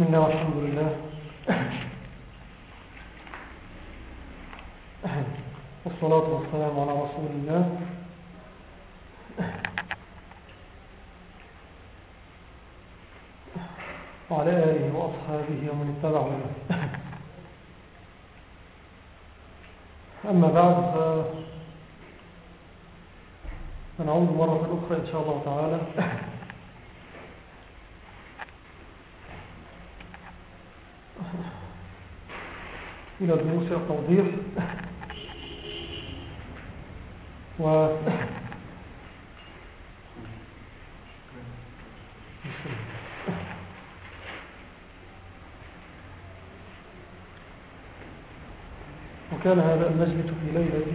بسم الله والحمد لله. والصلاة والسلام على رسول الله. وعلى آله وأصحابه ومن اتبع له أما بعد فنعود مرة أخرى إن شاء الله تعالى. إلى دروس التوضيح. و وكان هذا المجلس في ليلة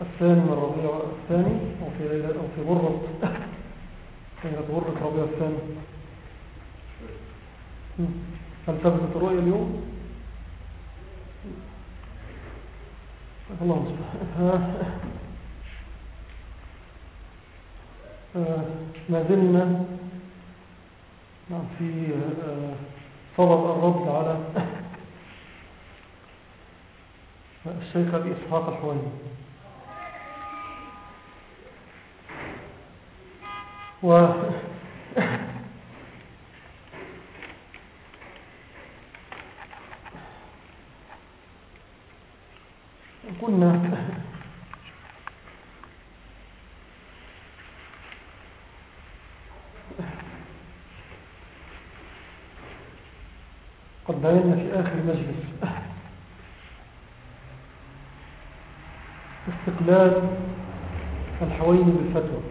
الثاني من ربيع الثاني أو في, ليلة أو في غرة ليلة غرة ربيع الثاني. هل ثبتت الرؤية اليوم؟ اللهم ما زلنا في صدد الرد على الشيخ أبي إسحاق الحواني و كنا قد بينا في آخر مجلس استقلال الحوين بالفتوى.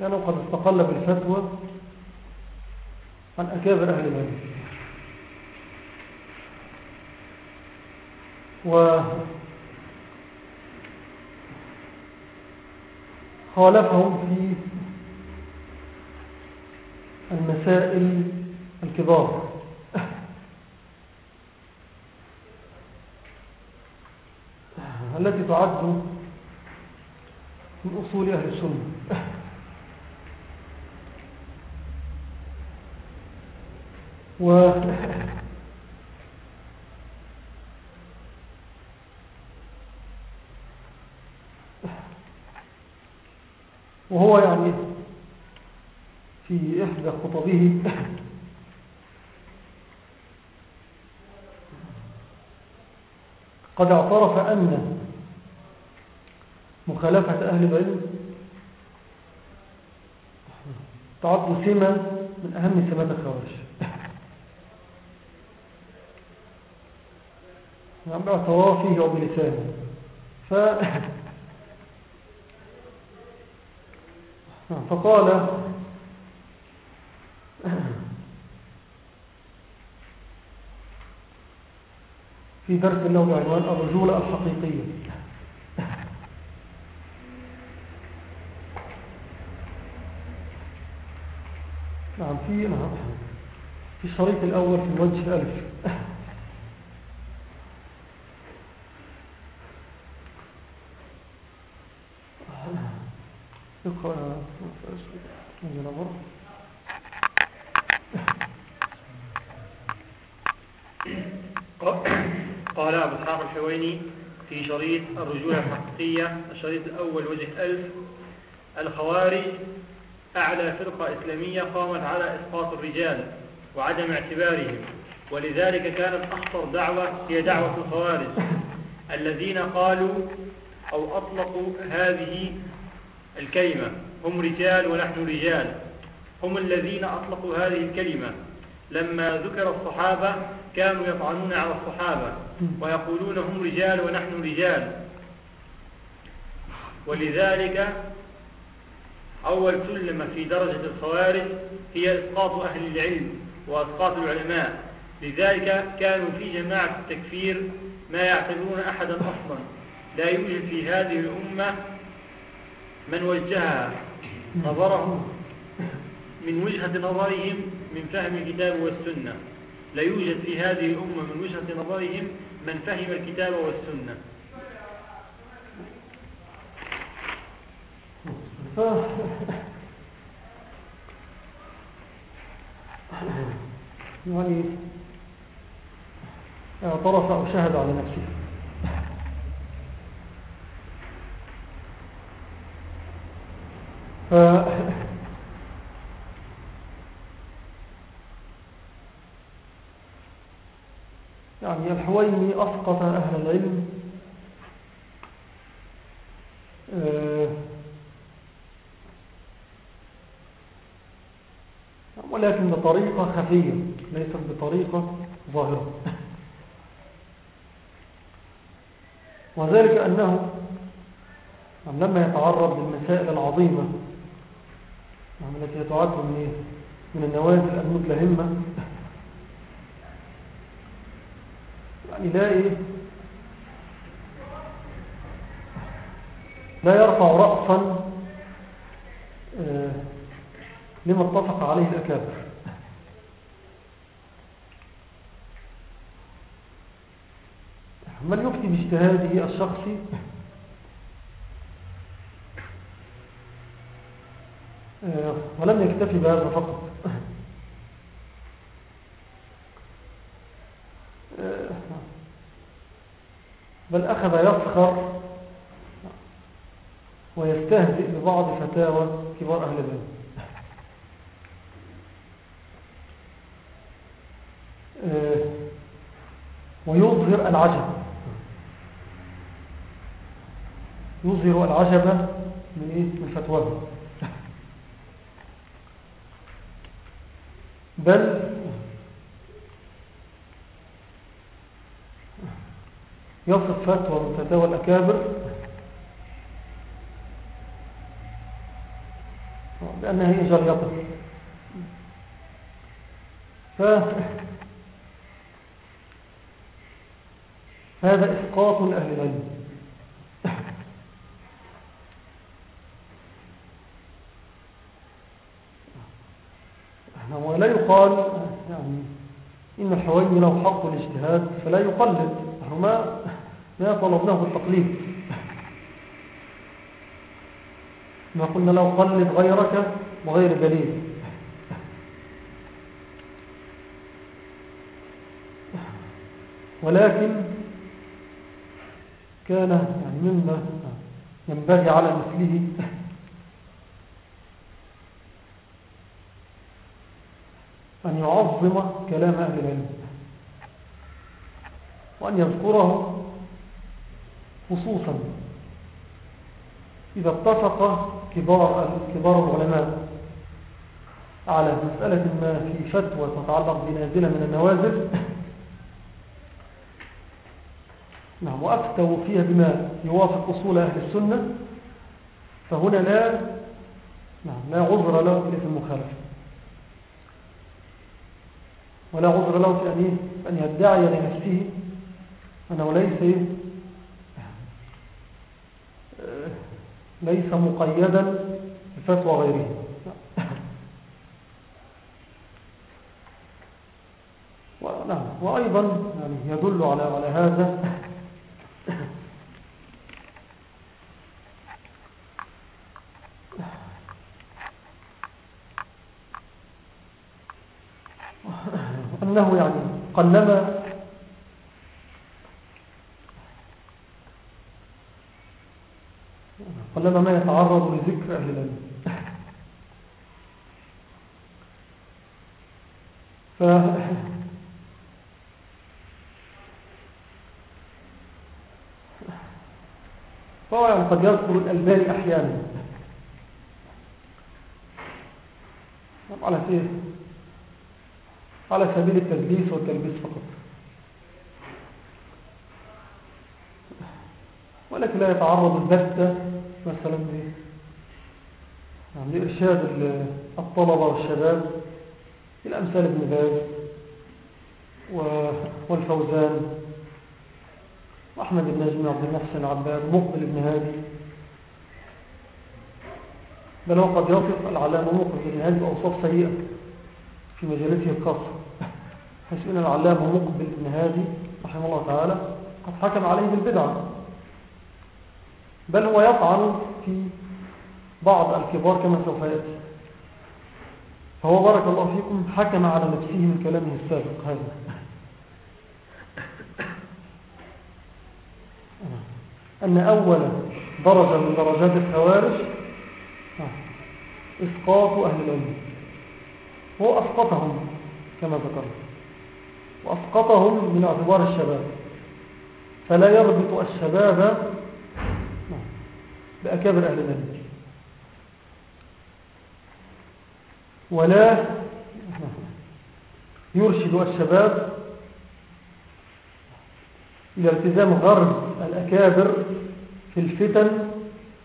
لأنه قد استقل بالفتوى عن أكابر أهل العلم وخالفهم في المسائل الكبار. التي تعد من أصول أهل السنة. و وهو يعني في إحدى خطبه قد اعترف أن مخالفة أهل العلم تعد سمة من أهم سمات الخوارج. نعم باعترافه وبلسانه. ف فقال في درس له بعنوان الرجولة الحقيقية نعم في في الشريط الأول في الوجه ألف اقرأ قال أبو إسحاق الحويني في شريط الرجولة الحقيقية الشريط الأول وجه ألف. الخوارج أعلى فرقة إسلامية قامت على إسقاط الرجال وعدم اعتبارهم ولذلك كانت أخطر دعوة هي دعوة الخوارج الذين قالوا أو أطلقوا هذه الكلمة هم رجال ونحن رجال. هم الذين أطلقوا هذه الكلمة. لما ذكر الصحابة كانوا يطعنون على الصحابة ويقولون هم رجال ونحن رجال. ولذلك أول سلم في درجة الخوارج هي إسقاط أهل العلم وإسقاط العلماء. لذلك كانوا في جماعة التكفير ما يعتبرون أحدا أصلا. لا يوجد في هذه الأمة من وجهها نظرهم من وجهة نظرهم من فهم الكتاب والسنة. لا يوجد في هذه الأمة من وجهة نظرهم من فهم الكتاب والسنة. يعني اعترف أو شهد على نفسه. ف يعني الحويني أسقط أهل العلم. آه، ولكن بطريقة خفية ليست بطريقة ظاهرة. وذلك أنه لما يتعرض للمسائل العظيمة التي يتعد من من النوازل المتلهمة يعني لا إيه؟ لا يرفع رأسا آه، لما اتفق عليه الأكابر. من يفتي باجتهاده الشخصي؟ آه، ولم يكتفي بهذا فقط. آه، بل أخذ يفخر ويستهزئ ببعض فتاوى كبار أهل العلم آه، ويظهر العجب. يظهر العجب من إيه؟ من فتواه بل يصف فتوى من فتاوى الأكابر بأنها هي جريطة. ف هذا إسقاط لأهل العلم. ولا يقال يعني إن الحويني له حق الاجتهاد فلا يقلد. ما ما طلبناه التقليد. ما قلنا لو قلد غيرك وغير دليل. ولكن كان يعني مما ينبغي على مثله. أن يعظم كلام أهل العلم. وأن يذكره خصوصا. إذا اتفق كبار, كبار العلماء على مسألة ما في فتوى تتعلق بنازلة من النوازل. نعم وأفتوا فيها بما يوافق أصول أهل السنة. فهنا لا نعم لا عذر له في المخالفة. ولا عذر له في أن يدعي لنفسه أنه ليس ليس مقيدا بفتوى غيره. نعم وأيضا يعني يدل على على هذا أنه يعني قلما قلما ما يتعرض لذكر أهل العلم. ف فهو يعني قد يذكر الألباني أحيانا. سبيل على سبيل التدليس والتلبيس فقط. ولكن لا يتعرض البتة مثلا يعني لإرشاد الطلبة والشباب إلى أمثال ابن باز والفوزان وأحمد النجمي عبد المحسن عباد مقبل ابن هادي. بل هو قد يصف العلامة مقبل ابن هادي بأوصاف سيئة في مجالته الخاصة. حيث أن العلامة مقبل ابن هادي رحمه الله تعالى قد حكم عليه بالبدعة بل هو يطعن في بعض الكبار كما سوف يأتي. فهو بارك الله فيكم حكم على نفسه من كلامه السابق هذا. أن أول درجة من درجات الخوارج إسقاط أهل العلم. هو أسقطهم كما ذكرت وأسقطهم من اعتبار الشباب. فلا يربط الشباب بأكابر أهل العلم ولا يرشد الشباب إلى التزام غرب الأكابر في الفتن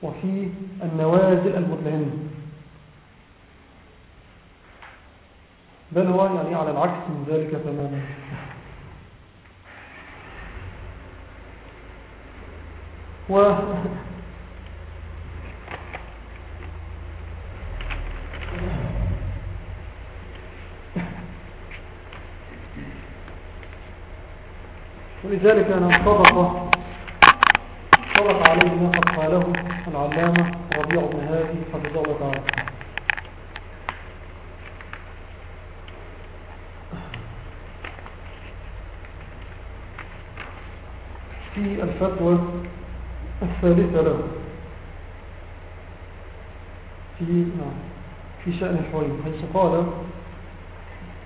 وفي النوازل المدلهمة بل هو يعني على العكس من ذلك تماما. و ولذلك أنا صدق صدق عليه ما قد قاله العلامة ربيع بن هادي حفظه الله تعالى. الفتوى الثالثة له. في نعم في شأن الحوين حيث قال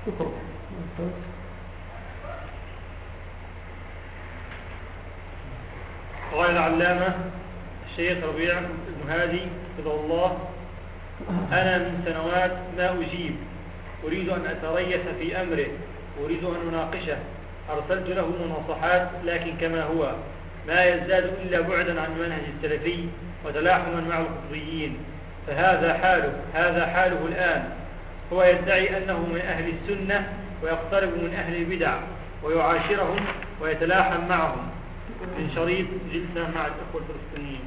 اقرأ قال العلامة الشيخ ربيع بن هادي حفظه الله أنا من سنوات ما أجيب. أريد أن أتريث في أمره. أريد أن أناقشه. أرسلت له مناصحات لكن كما هو. ما يزداد إلا بعدا عن المنهج السلفي وتلاحما مع القطبيين. فهذا حاله هذا حاله الآن. هو يدعي أنه من أهل السنة ويقترب من أهل البدع ويعاشرهم ويتلاحم معهم. من شريط جلسة مع الأخوة الفلسطينيين.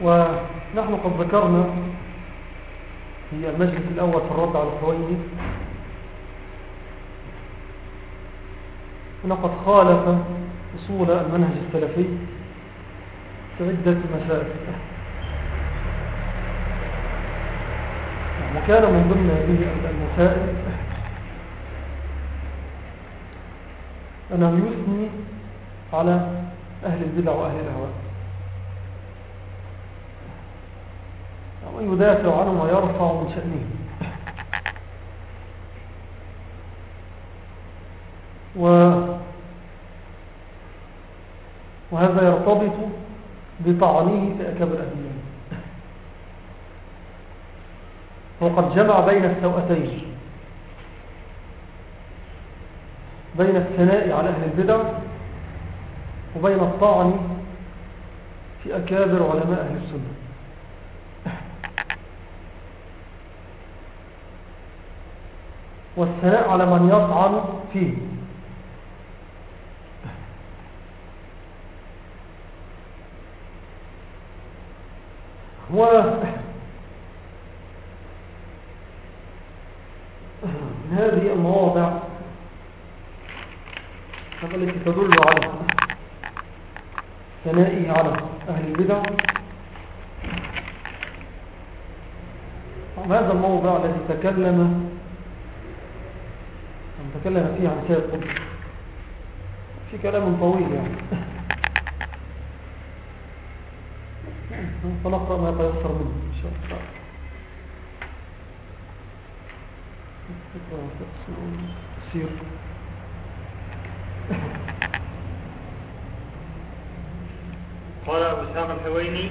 ونحن قد ذكرنا في المجلس الأول في الرد على الحويني أنه قد خالف أصول المنهج السلفي في عدة مسائل. وكان من ضمن هذه المسائل أنه يثني على أهل البدع وأهل الأهواء ويدافع عنهم ويرفع من شأنهم و وهذا يرتبط بطعنه في أكبر أهل وقد جمع بين السوءتين. بين الثناء على أهل البدع وبين الطعن في أكابر علماء أهل السنة. والثناء على من يطعن فيه. و من هذه المواضع التي تدل على ثنائه على أهل البدع. هذا الموضع الذي تكلم تكلم فيه عن سيد قدس في كلام طويل يعني. فنقرأ ما يتيسر منه. إن شاء الله. سير. قال أبو إسحاق الحويني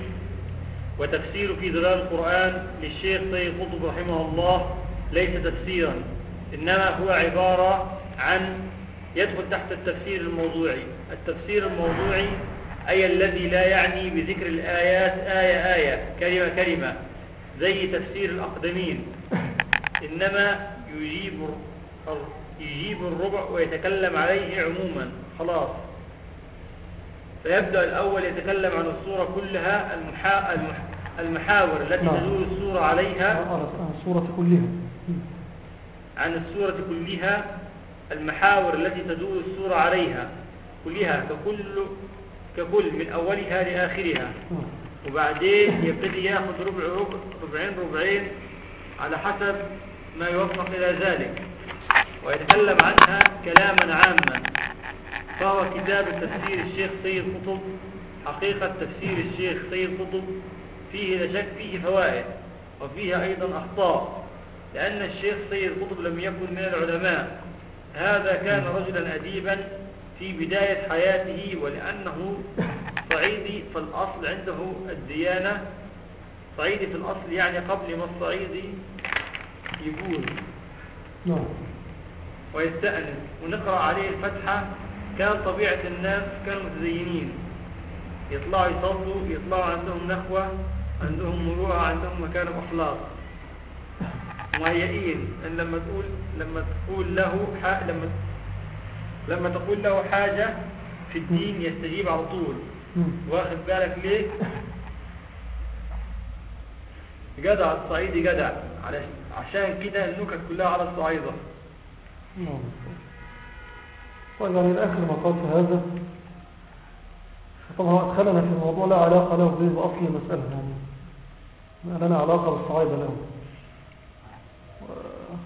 وتفسير في ظلال القرآن للشيخ سيد قطب رحمه الله ليس تفسيرا. إنما هو عبارة عن يدخل تحت التفسير الموضوعي. التفسير الموضوعي أي الذي لا يعني بذكر الآيات آية آية كلمة كلمة زي تفسير الأقدمين. إنما يجيب يجيب الربع ويتكلم عليه عموما خلاص. فيبدأ الأول يتكلم عن الصورة كلها المحا... المحاور التي نعم. تدور الصورة عليها. الصورة كلها. عن الصورة كلها المحاور التي تدور الصورة عليها كلها ككل ككل من أولها لآخرها. وبعدين يبتدي يأخذ ربع ربع ربعين ربعين على حسب ما يوفق إلى ذلك. ويتكلم عنها كلاما عاما. فهو كتاب تفسير الشيخ سيد قطب حقيقة تفسير الشيخ سيد قطب. فيه لا شك فيه فوائد وفيه أيضا أخطاء. لأن الشيخ سيد قطب لم يكن من العلماء. هذا كان رجلا أديبا في بداية حياته ولأنه صعيدي فالأصل عنده الديانة. صعيدي في الأصل يعني قبل ما الصعيدي يقول. نعم. ويستأنس ونقرأ عليه الفتحة. كان طبيعة الناس كانوا متزينين يطلعوا يصلوا يطلعوا عندهم نخوة عندهم مروءة عندهم مكارم أخلاق مهيئين. إن لما تقول لما تقول له. لما لما تقول له حاجة في الدين يستجيب على طول. واخد بالك ليه؟ جدع الصعيدي جدع. عشان كده النكت كلها على الصعيدة. طيب يعني الآخر ما هذا طبعا أدخلنا في موضوع لا علاقة له به بأصل المسألة يعني لنا علاقة بالصعيدة له.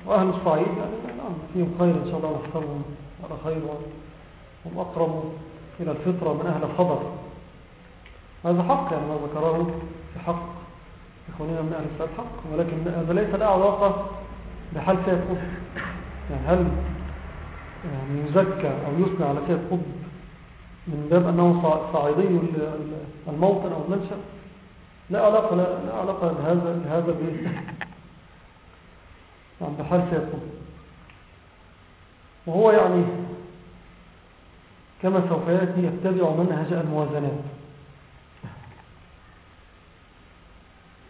وأهل الصعيد يعني نعم فيهم خير إن شاء الله نحترمهم على خير وهم أقرب إلى الفطرة من أهل الخبر. هذا حق يعني ما ذكره في حق إخواننا من أهل السعد حق ولكن هذا ليس له علاقة بحال سيد قطب يعني هل يعني يزكى أو يثنى على سيد قطب من باب أنه صع- صعيدي ال- ال- الموطن أو المنشأ؟ لا علاقة لا, لا علاقة لهذا لهذا بحال سيد قطب وهو يعني كما سوف يأتي يتبع منهج الموازنات.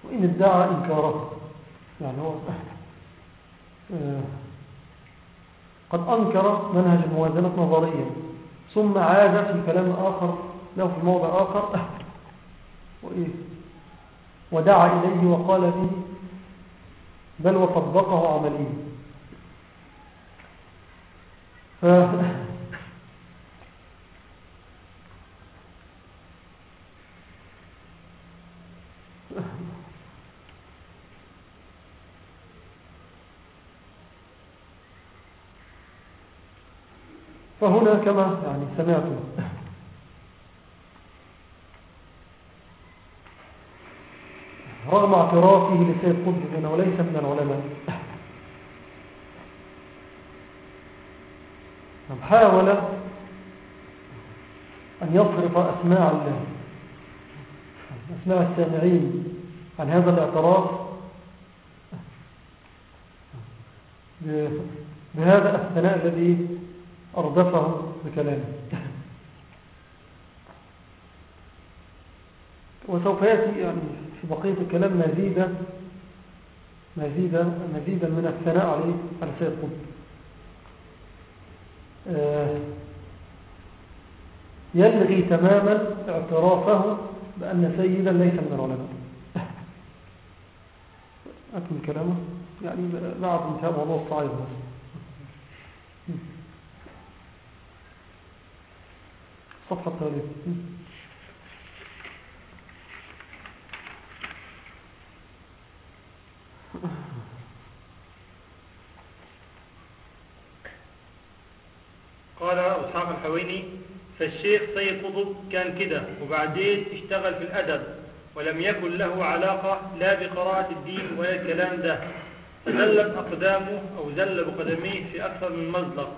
وإن ادعى إنكاره يعني هو آه، قد أنكر منهج الموازنة نظريا ثم عاد في كلام آخر له في موضع آخر وإيه ودعا إليه وقال به بل وطبقه عمليا ف... فهنا كما يعني سمعتم رغم اعترافه لسيد قطب بأنه ليس من العلماء. حاول أن يصرف أسماع الله أسماع السامعين عن هذا الاعتراف بهذا الثناء الذي أردفه بكلامه. وسوف يأتي يعني في بقية الكلام مزيدا مزيدا مزيدا من الثناء عليه على سيد قطب يلغي تماما اعترافه بأن سيدا ليس من العلماء. أكمل كلامه. يعني لعب مثال موضوع الصعيد صفحة 30 قال أصحاب الحويني فالشيخ سيد قطب كان كده وبعدين اشتغل في الأدب ولم يكن له علاقة لا بقراءة الدين ولا الكلام ده فزلت أقدامه أو زل بقدميه في أكثر من مزلق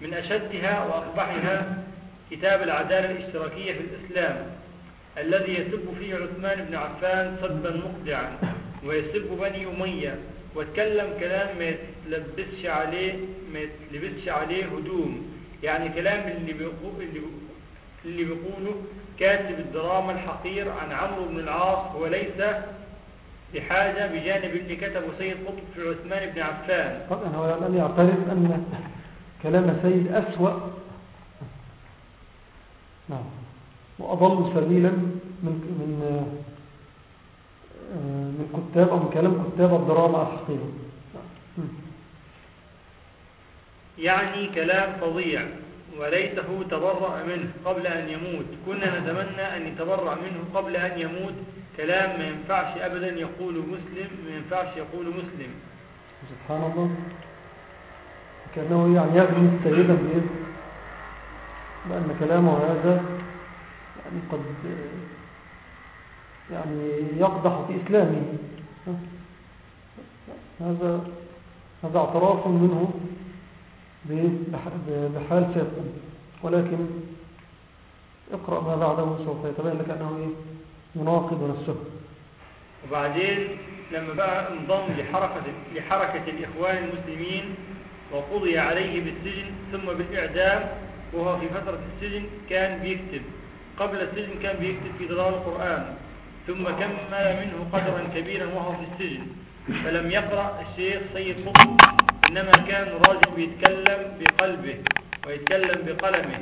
من أشدها وأقبحها كتاب العدالة الاشتراكية في الإسلام الذي يسب فيه عثمان بن عفان سبا مقدعا. ويسب بني أمية واتكلم كلام ما يتلبسش عليه ما يتلبسش عليه هدوم. يعني كلام اللي بيقول اللي اللي بيقوله كاتب الدراما الحقير عن عمرو بن العاص هو ليس بحاجة بجانب اللي كتبه سيد قطب في عثمان بن عفان. طبعا هو لم يعترف أن كلام سيد أسوأ. نعم. وأضل سبيلا من من من كتاب أو من كلام كتاب الدراما الحقيقة يعني كلام فظيع وليته تبرأ منه قبل أن يموت. كنا نتمنى أن يتبرأ منه قبل أن يموت. كلام ما ينفعش أبدا يقول مسلم ما ينفعش يقول مسلم. سبحان الله. كأنه يعني يغني السيدة بإذن بأن كلامه هذا يعني قد يعني يقدح في إسلامه. هذا هذا اعتراف منه بحال سيكون ولكن اقرأ ما بعده سوف يتبين لك أنه إيه؟ يناقض نفسه. وبعدين لما بقى انضم لحركة, لحركة الإخوان المسلمين وقضي عليه بالسجن ثم بالإعدام وهو في فترة السجن كان بيكتب. قبل السجن كان بيكتب في ضلال القرآن. ثم كمل منه قدرا كبيرا وهو في السجن. فلم يقرأ الشيخ سيد قطب إنما كان راجل بيتكلم بقلبه ويتكلم بقلمه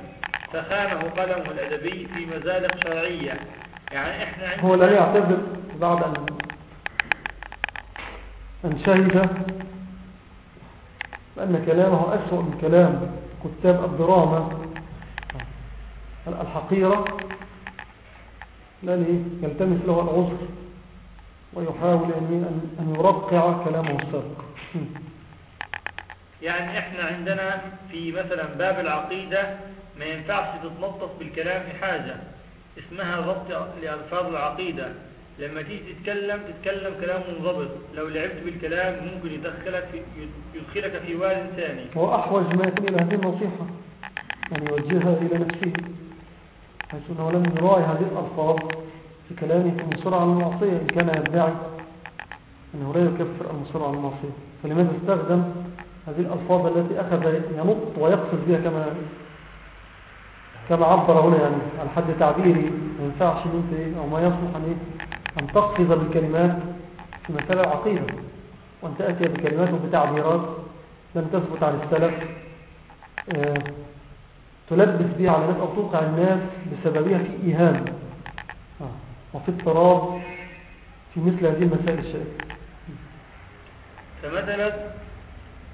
فخانه قلمه الأدبي في مزالق شرعية. يعني إحنا هو لا يعتذر بعد أن أن شهد بأن كلامه أسوأ من كلام كتاب الدراما الحقيرة. لن يلتمس له العذر ويحاول أن يرقع كلامه السابق. يعني إحنا عندنا في مثلا باب العقيدة ما ينفعش تتلطف بالكلام في حاجة اسمها ضبط لألفاظ العقيدة. لما تيجي تتكلم تتكلم كلام منضبط. لو لعبت بالكلام ممكن يدخلك في يدخلك في واد ثاني. هو أحوج ما يكون إلى هذه النصيحة أن يوجهها إلى نفسه. حيث أنه لم يراعي هذه الألفاظ في كلامه في المصر على المعصية إن كان يدعي أنه لا يكفر المصر على المعصية. فلماذا استخدم هذه الألفاظ التي أخذ ينط ويقصد بها كما كما عبر هنا يعني على حد تعبيري ما ينفعش أنت أو ما يصلح أن أن تقصد بالكلمات في مسألة العقيدة وأن تأتي بكلمات وبتعبيرات لم تثبت عن السلف. آه، تلبس بها على الناس أو توقع الناس بسببها في إيهام. آه، وفي اضطراب في مثل هذه المسائل الشائكة. فمثلا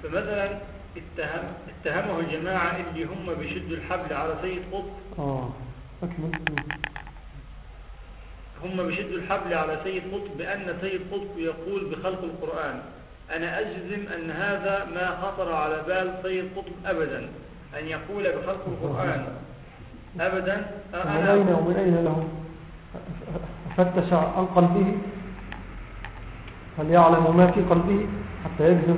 فمثلا اتهم اتهمه الجماعة اللي هم بيشدوا الحبل على سيد قطب. آه. أكمل هم بيشدوا الحبل على سيد قطب بأن سيد قطب يقول بخلق القرآن أنا أجزم أن هذا ما خطر على بال سيد قطب أبدا. أن يقول بخلق القرآن أبدا من أين ومن أين له؟ فتش عن قلبه؟ هل يعلم ما في قلبه؟ حتى يجزم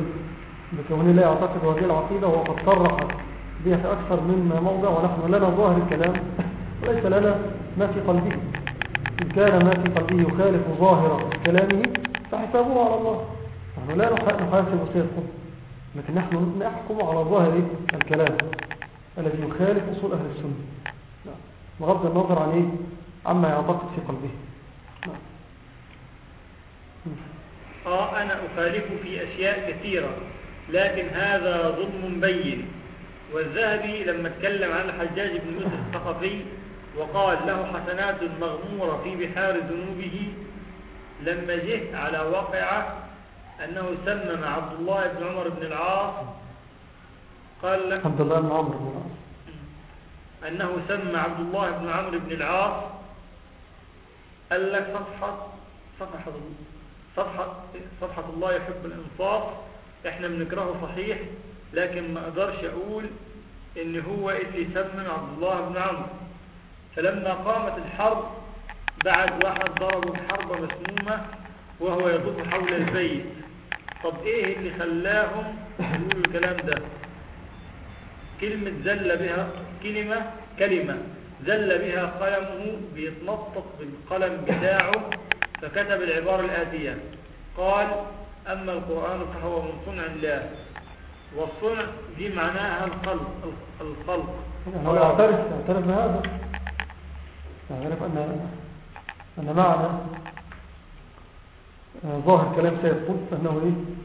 بكونه لا يعتقد هذه العقيدة وقد صرح بها في أكثر من موضع ونحن لنا ظاهر الكلام. وليس لنا ما في قلبه. إن كان ما في قلبه يخالف ظاهر كلامه فحسابه على الله. نحن لا نحاسب قطب لكن نحن نحكم على ظاهر الكلام. الذي يخالف أصول أهل السنة. بغض النظر عن إيه؟ عما يعتقد في قلبه. نعم. آه أنا أخالف في أشياء كثيرة لكن هذا ظلم بين. والذهبي لما اتكلم عن الحجاج بن يوسف الثقفي وقال له حسنات مغمورة في بحار ذنوبه لما جه على واقعة أنه سمم عبد الله بن عمر بن العاص قال لك عبد الله بن العاص. أنه سمى عبد الله بن عمرو بن العاص قال لك صفحة صفحة صفحة صفحة الله يحب الإنصاف. إحنا بنكرهه صحيح لكن ما أقدرش أقول إن هو اللي سمم عبد الله بن عمرو. فلما قامت الحرب بعد واحد ضربه بحربة مسمومة وهو يطوف حول البيت. طب إيه اللي خلاهم يقولوا الكلام ده؟ كلمة زل بها كلمة كلمة. زل بها قلمه بيتنطط بالقلم بتاعه فكتب العبارة الآتية. قال أما القرآن فهو من صنع الله. والصنع دي معناها الخلق الخلق. هو يعترف يعترف بهذا. يعترف أن أن معنى آه، ظاهر كلام سيد قطب أنه إيه؟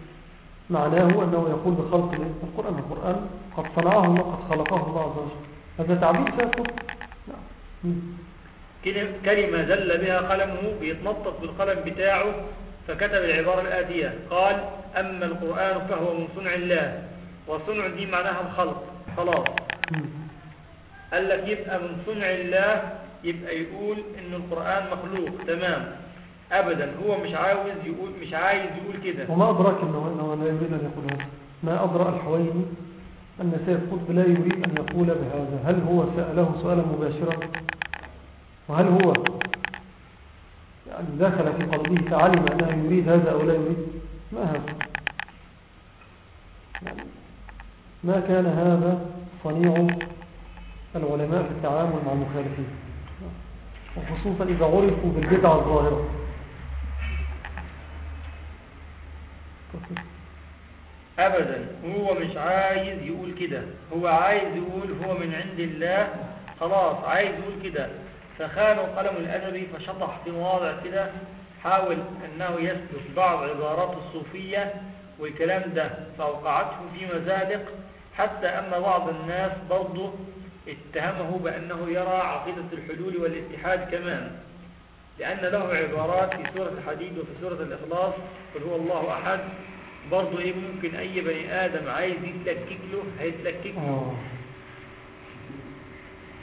معناه أنه يقول بخلق القرآن القرآن قد صنعه الله قد خلقه الله عز وجل. هذا تعبير قطب نعم. كلمة زل بها قلمه بيتنطط بالقلم بتاعه فكتب العبارة الآتية. قال أما القرآن فهو من صنع الله وصنع دي معناها الخلق. خلاص. قال لك يبقى من صنع الله يبقى يقول إن القرآن مخلوق. تمام. ابدا. هو مش عاوز يقول مش عايز يقول كده. وما ادرك إنه انه لا يريد أن يقول هذا. ما ادرى الحويني أن سيد قطب لا يريد أن يقول بهذا. هل هو سأله سؤالا مباشرا؟ وهل هو يعني دخل في قلبه فعلم أنه يريد هذا أو لا يريد؟ ما هذا؟ يعني ما كان هذا صنيع العلماء في التعامل مع المخالفين؟ وخصوصا إذا عرفوا بالبدعة الظاهرة. أبدا. هو مش عايز يقول كده. هو عايز يقول هو من عند الله. خلاص عايز يقول كده. فخانوا قلم الأدبي فشطح في مواضع كده. حاول أنه يسلك بعض عبارات الصوفية والكلام ده فأوقعته في مزادق. حتى أن بعض الناس برضه اتهمه بأنه يرى عقيدة الحلول والاتحاد كمان. لأن له عبارات في سورة الحديد وفي سورة الإخلاص قل هو الله أحد. برضه إيه ممكن أي بني آدم عايز يتلكك له هيتلكك له آه.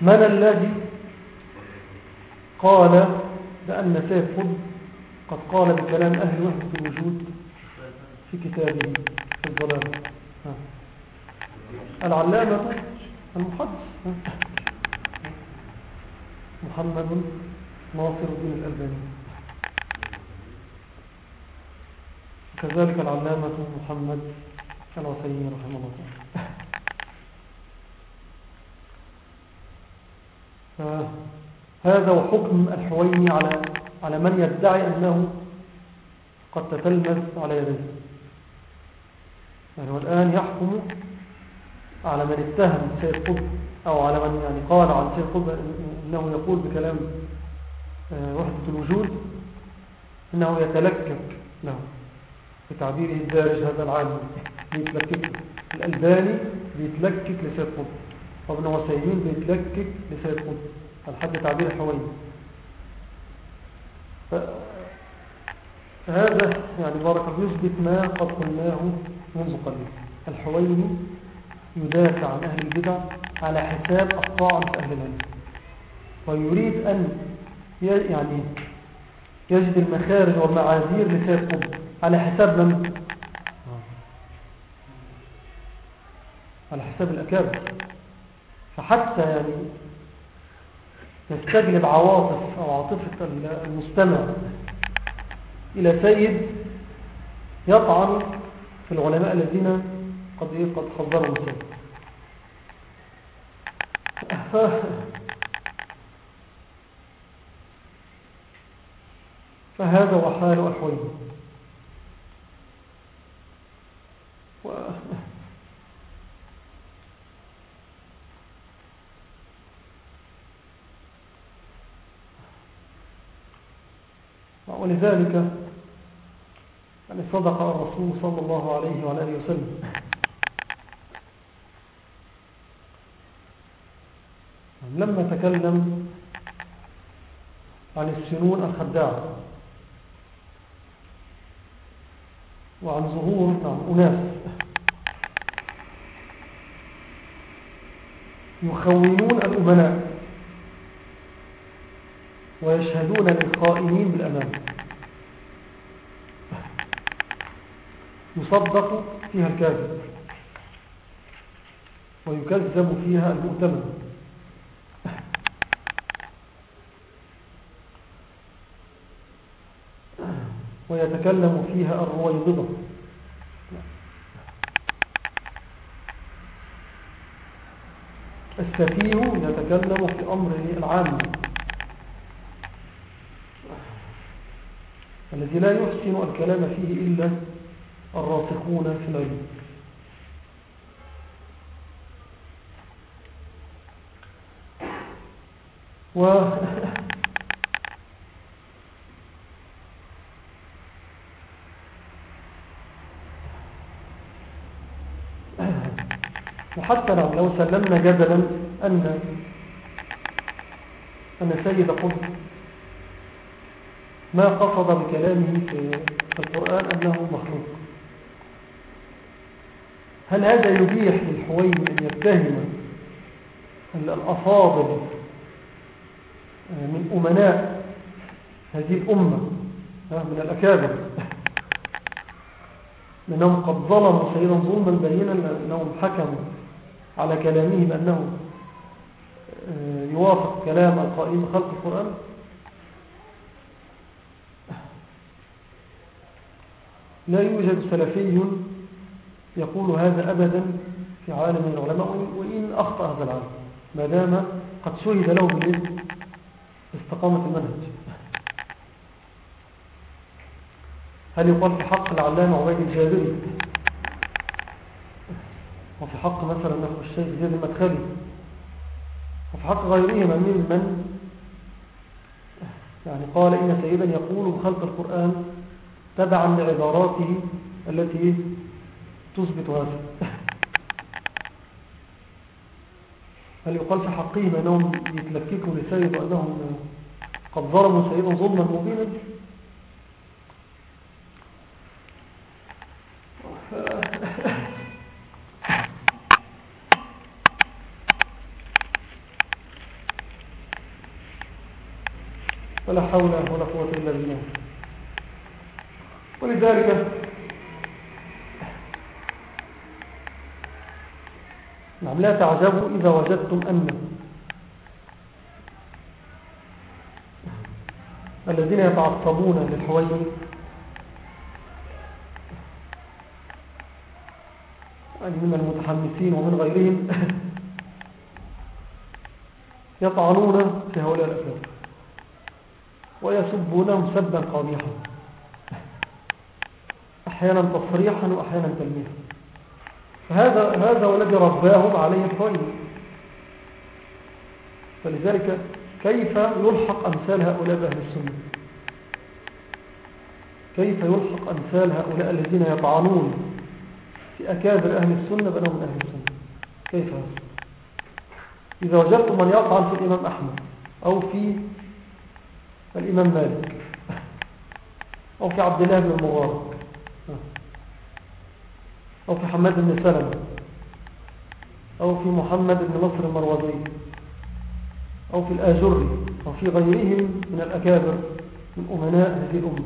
من الذي قال بأن سيف قد قال بكلام أهل وحدة الوجود في كتابه في الظلام ها. العلامة المحدث ها. محمد ناصر الدين الألباني كذلك العلامة محمد العثيمين رحمه الله تعالى. هذا وحكم الحويني على على من يدعي أنه قد تتلمذ على يديه يعني والآن يحكم على من اتهم سيد قطب أو على من يعني قال عن سيد قطب أنه يقول بكلام آه، وحدة الوجود أنه يتلكك له. بتعبيره الدارج هذا العالم. بيتلكك. الألباني بيتلكك لسيد قطب. وابن وسيمين بيتلكك لسيد قطب. الحد تعبير حويني. فهذا يعني بارك يثبت ما قد قلناه منذ قليل. الحويني يدافع عن أهل البدع على حساب الطاعن في أهل العلم. ويريد أن يعني يجد المخارج والمعاذير لسيد قطب. على حساب من؟ على حساب الأكابر. فحتى يعني يستجلب عواطف أو عاطفة المستمع إلى سيد يطعن في العلماء الذين قد إيه؟ قد مسيد ف... فهذا وحال أحويه و... ولذلك يعني صدق الرسول صلى الله عليه وعلى آله وسلم. لما تكلم عن السنون الخداعة وعن ظهور أناس يخونون الأمناء ويشهدون للقائمين بالأمام. يصدق فيها الكاذب ويكذب فيها المؤتمن. ويتكلم فيها الرويضضة السفيه يتكلم في أمره العام الذي لا يحسن الكلام فيه إلا الراسخون في العلم. و وحتى لو سلمنا جدلا أن أن سيد قطب ما قصد بكلامه في القرآن أنه مخلوق. هل هذا يبيح للحوين أن يتهم الأفاضل من أمناء هذه الأمة من الأكابر؟ لأنهم قد ظلموا سيدا ظلما بينا لأنهم حكموا. على كلامه بأنه آه، يوافق كلام القائم خلق القرآن؟ لا يوجد سلفي يقول هذا أبدا في عالم العلماء وإن أخطأ هذا العالم ما دام قد شهد له بالإذن استقامة المنهج. هل يقال في حق العلامة عبيد الجابري؟ وفي حق مثلا الشيخ زيد المدخلي وفي حق غيرهما ممن يعني قال إن سيدا يقول بخلق القرآن تبعا لعباراته التي تثبت هذا هل يقال في حقهم أنهم يتلككوا لسيد وأنهم قد ظلموا سيدا ظلما مبينا؟ ولا حول ولا قوة إلا بالله. ولذلك نعم لا تعجبوا إذا وجدتم أن الذين يتعصبون للحوين يعني من المتحمسين ومن غيرهم يطعنون في هؤلاء الأفلام ويسبونهم سبا قبيحا. أحيانا تصريحا وأحيانا تلميحا. فهذا هذا والذي رباهم عليه الخير فلذلك كيف يلحق أمثال هؤلاء بأهل السنة؟ كيف يلحق أمثال هؤلاء الذين يطعنون في أكابر أهل السنة بأنهم من أهل السنة؟ كيف هذا؟ إذا وجدتم من يطعن في الإمام أحمد أو في الإمام مالك. أو في عبد الله بن المبارك أو في حماد بن سلمة. أو في محمد بن نصر المروزي. أو في الآجري. أو في غيرهم من الأكابر من أمناء هذه الأمة.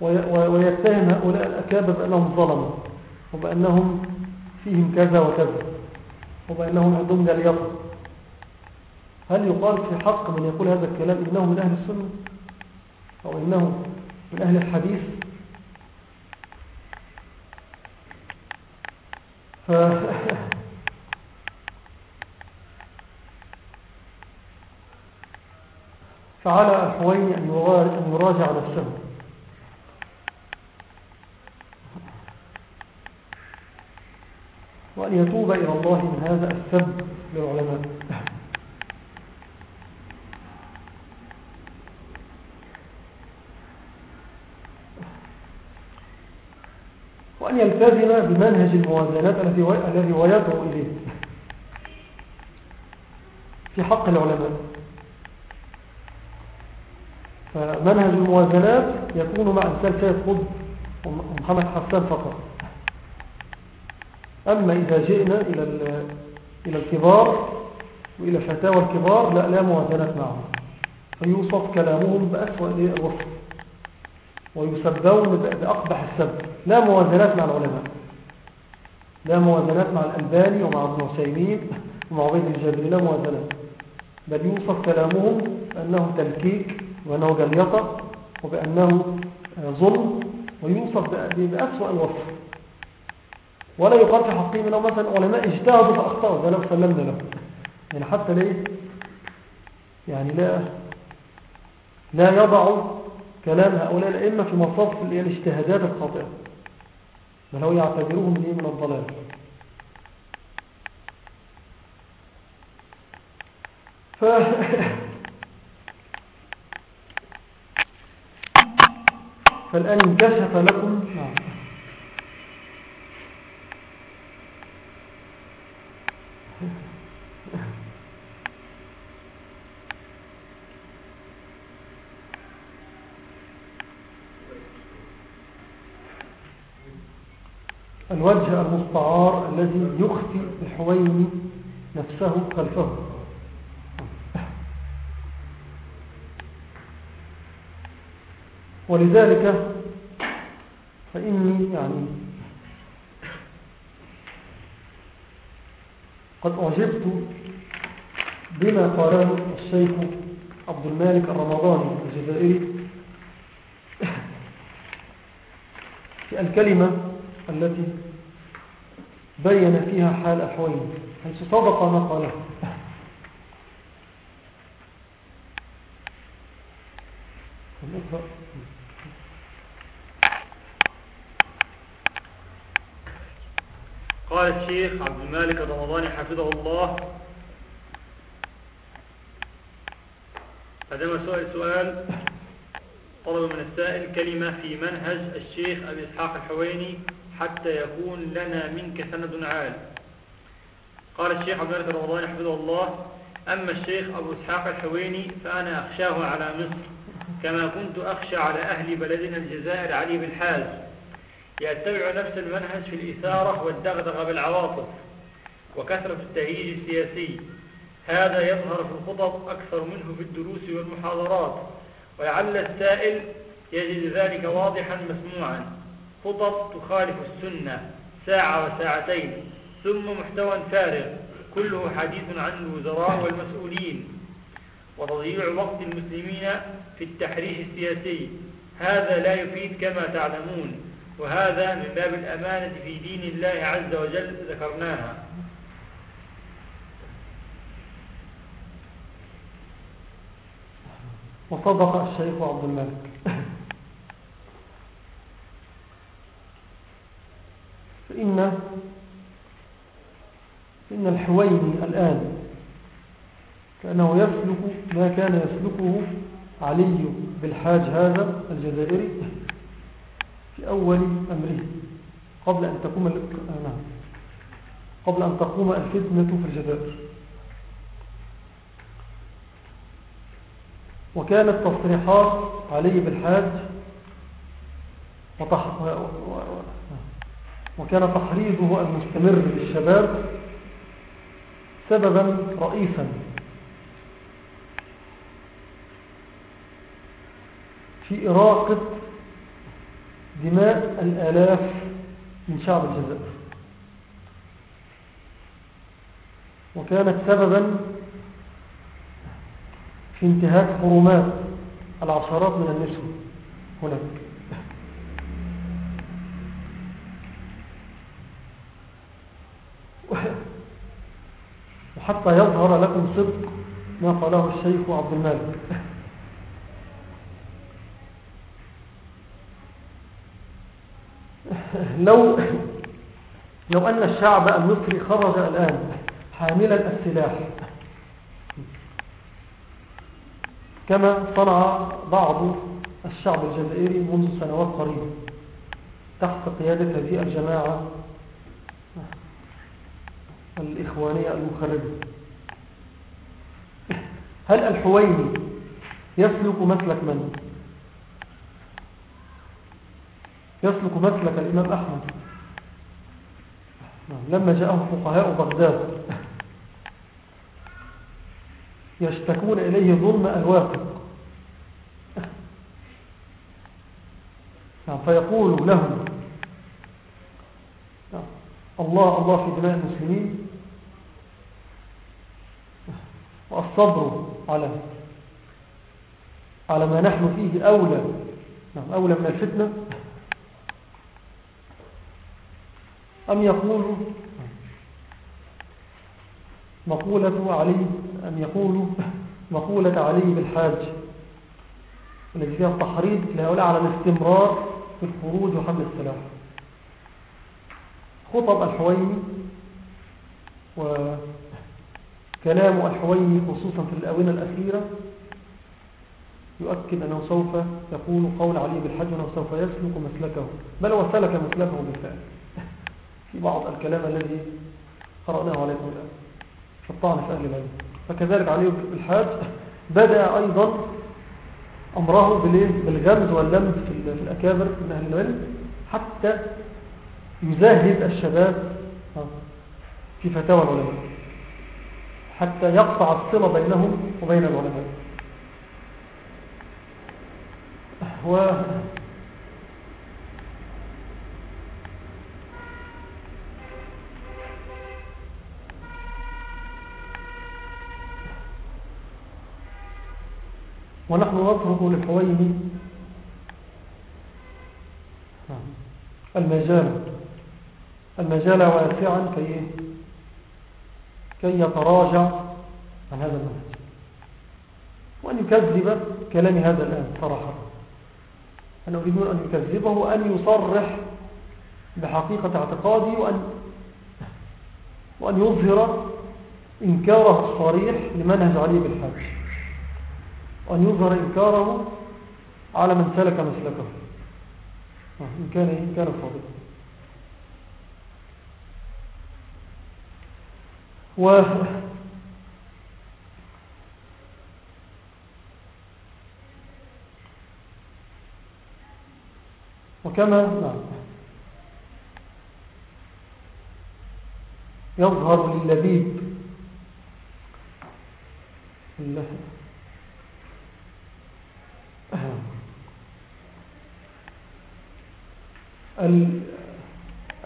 ويتهم هؤلاء الأكابر بأنهم ظلموا وبأنهم فيهم كذا وكذا وبأنهم عندهم جليطة هل يقال في حق من يقول هذا الكلام إنه من أهل السنة؟ أو إنه من أهل الحديث؟ ف... فعلى أخوين أن يراجع نفسه وأن يتوب إلى الله من هذا السب للعلماء. وأن يلتزم بمنهج الموازنات الذي هو يدعو إليه. في حق العلماء. فمنهج الموازنات يكون مع إنسان سيد قطب ومحمد حسان فقط. أما إذا جئنا إلى إلى الكبار وإلى فتاوى الكبار لا لا موازنات معهم. فيوصف كلامهم بأسوأ الوصف. ويسبون بأقبح السب لا موازنات مع العلماء. لا موازنات مع الألباني ومع ابن عسيمين ومع عبيد الجابري لا موازنات. بل يوصف كلامهم بأنه تلكيك وأنه جليطة وبأنه ظلم ويوصف بأسوأ الوصف. ولا يقال في حقهم لو مثلا علماء اجتهدوا فأخطأوا. ده لو سلمنا له. يعني حتى ليه؟ يعني لا لا يضع كلام هؤلاء الأئمة في مصاف الاجتهادات الخاطئة. بل هو يعتبرهم من الضلال. ف... فالآن انكشف لكم. نعم. الوجه المستعار الذي يخفي الحوين نفسه خلفه. ولذلك فإني يعني قد أعجبت بما قاله الشيخ عبد المالك الرمضاني الجزائري في الكلمة التي بين فيها حال أحوين حيث صدق ما قاله. قال الشيخ عبد المالك الرمضاني حفظه الله. عندما سؤال سؤال طلب من السائل كلمة في منهج الشيخ أبي إسحاق الحويني. حتى يكون لنا منك سند عال. قال الشيخ عبد الملك الرمضاني حفظه الله أما الشيخ أبو إسحاق الحويني فأنا أخشاه على مصر كما كنت أخشى على أهل بلدنا الجزائر علي بن حاز. يتبع نفس المنهج في الإثارة والدغدغة بالعواطف وكثرة التهيج السياسي. هذا يظهر في الخطب أكثر منه في الدروس والمحاضرات ولعل السائل يجد ذلك واضحا مسموعا. خطب تخالف السنة ساعة وساعتين ثم محتوى فارغ كله حديث عن الوزراء والمسؤولين. وتضييع وقت المسلمين في التحريش السياسي. هذا لا يفيد كما تعلمون وهذا من باب الأمانة في دين الله عز وجل ذكرناها. وصدق الشيخ عبد الملك. فإن إن الحويني الآن كأنه يسلك ما كان يسلكه علي بالحاج هذا الجزائري في أول أمره قبل أن تقوم نعم قبل أن تقوم الفتنة في الجزائر وكانت تصريحات علي بالحاج. وكان تحريضه المستمر للشباب سببا رئيسا. في إراقة دماء الآلاف من شعب الجزائر. وكانت سببا في انتهاك حرمات العشرات من النسوة هناك. وحتى يظهر لكم صدق ما قاله الشيخ عبد المالك لو لو أن الشعب المصري خرج الآن حاملا السلاح كما صنع بعض الشعب الجزائري منذ سنوات قريبة تحت قيادة هذه الجماعة الإخوانية المخربة هل الحويني يسلك مسلك من؟ يسلك مسلك الإمام أحمد. لما جاءه فقهاء بغداد. يشتكون إليه ظلم الواقع نعم فيقول لهم نعم الله الله في دماء المسلمين والصبر على على ما نحن فيه أولى. نعم أولى من الفتنة. أم يقول مقولة علي أن يقول مقولة علي بالحاج الذي فيها التحريض لهؤلاء على الاستمرار في الخروج وحمل السلاح. خطب الحويني وكلام الحويني خصوصا في الأونة الأخيرة يؤكد أنه سوف يقول قول علي بالحج أنه سوف يسلك مسلكه. بل هو سلك مسلكه بالفعل. في بعض الكلام الذي قرأناه عليكم الآن في الطعن في أهل العلم فكذلك علي بالحاج بدأ أيضا أمره بالغمز واللمز في الأكابر من أهل العلم حتى يزاهد الشباب في فتاوى العلماء. حتى يقطع الصلة بينهم وبين العلماء و ونحن نطلب للحويني المجال. المجال واسعا كي كي يتراجع عن هذا المنهج. وأن يكذب كلام هذا الآن صراحة. أنا أريد أن يكذبه وأن يصرح بحقيقة اعتقادي وأن, وأن يظهر إنكاره الصريح لمنهج علي بالحاج وأن يظهر إنكاره على من سلك مسلكه. إن كان إن كان صادقا. و وكما نعم. يظهر للبيب.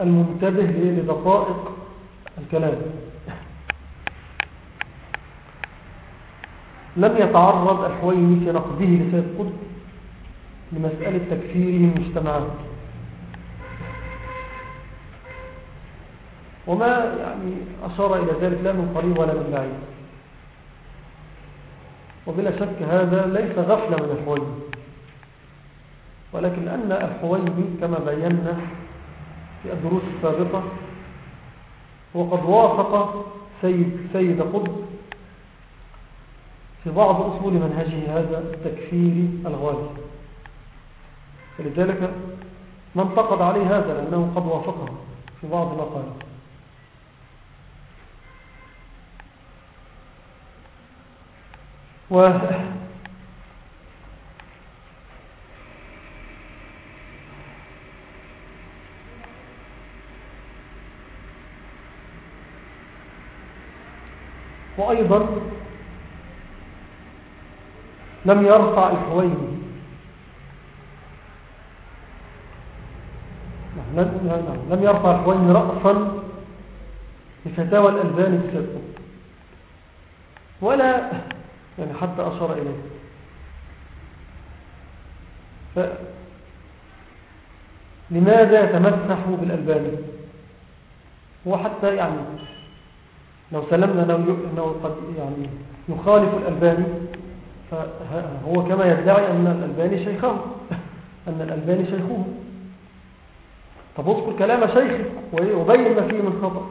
المنتبه لدقائق الكلام. لم يتعرض الحويني في نقده لسيد قطب لمسألة تكفيره المجتمعات وما يعني أشار إلى ذلك لا من قريب ولا من بعيد. وبلا شك هذا ليس غفلة من الحويني ولكن أن الحويني كما بينا في الدروس السابقة وقد وافق سيد, سيد قطب في بعض أصول منهجه هذا التكفير الغالي فلذلك ما انتقد عليه هذا لأنه قد وافقه في بعض المقالات و وأيضا لم يرفع الحويني لم يرفع الحويني رأسا لفتاوى الألبان بسببه ولا يعني حتى أشار إليه. ف لماذا يتمسح بالألباني هو حتى يعني لو سلمنا أنه قد يعني يخالف الألباني فهو كما يدعي أن الألباني شيخه أن الألباني شيخه. طب اذكر كلام شيخك وبين ما فيه من خطأ.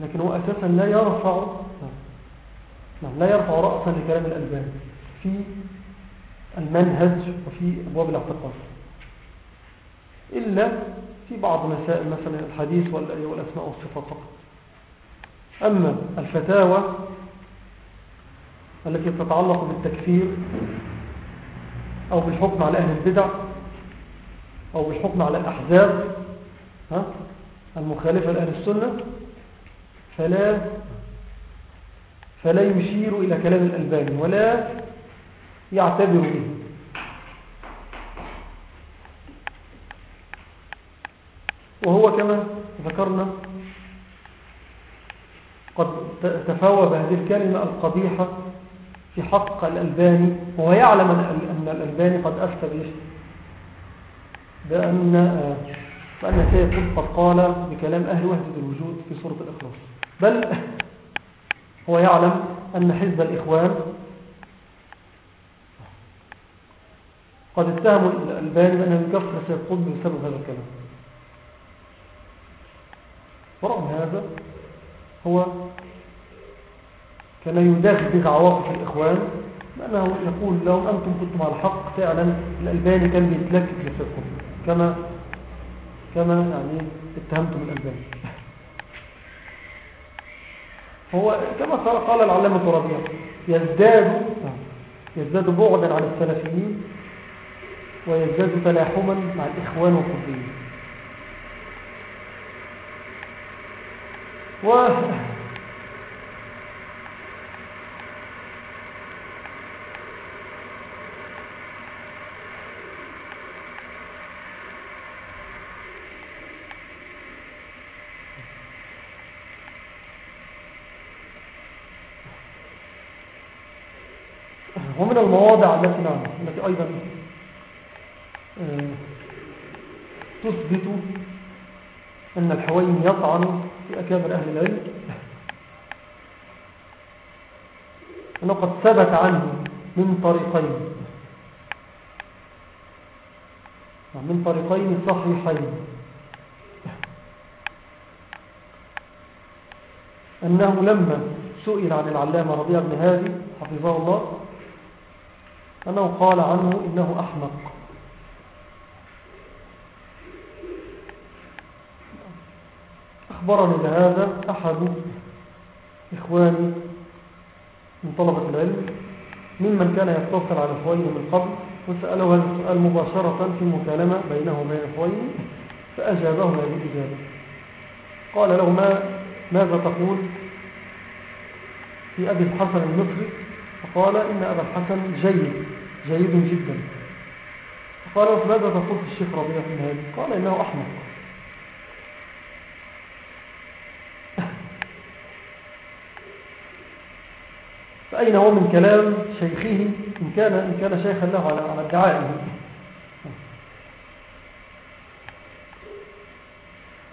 لكن هو أساسا لا يرفع لا يرفع رأسا لكلام الألباني في المنهج وفي أبواب الاعتقاد. إلا في بعض مسائل مثلا الحديث والأسماء والصفات فقط. أما الفتاوى التي تتعلق بالتكفير أو بالحكم على أهل البدع أو بالحكم على الأحزاب ها المخالفة لأهل السنة فلا فلا يشير إلى كلام الألباني ولا يعتبر به. وهو كما ذكرنا قد تفاوى بهذه الكلمة القبيحة في حق الألباني وهو يعلم أن الألباني قد أفتى بأن فأن سيكون قد قال بكلام أهل وحدة الوجود في سورة الإخلاص. بل هو يعلم أن حزب الإخوان قد اتهموا الألباني بأنه يكفر سيد قطب بسبب هذا الكلام. ورغم هذا هو كان يدغدغ عواطف الإخوان بأنه يقول لهم أنتم كنتم على الحق فعلا الألباني كان بيتلكك قطب كما كما يعني اتهمتم الألباني. هو كما قال العلامة ربيع يزداد يزداد بعدا عن السلفيين ويزداد تلاحما مع الإخوان والقطبيين و ومن المواضع التي نعم التي أيضا آه، تثبت أن الحوين يطعن أكابر أهل العلم. أنه قد ثبت عنه من طريقين. من طريقين صحيحين. أنه لما سئل عن العلامة ربيع بن هادي حفظه الله أنه قال عنه إنه أحمق. أخبرني بهذا أحد إخواني من طلبة العلم ممن كان يتصل على إخواني من قبل وسأله هذا السؤال مباشرة في مكالمة بينه وبين إخواني فأجابه هذه الإجابة قال له ما ماذا تقول في أبي الحسن المصري؟ فقال إن أبا الحسن جيد جيد جدا. قال ماذا تقول في الشيخ ربيع في هذا قال إنه أحمق فأين هو من كلام شيخه؟ إن كان, إن كان شيخا له على, ادعائه.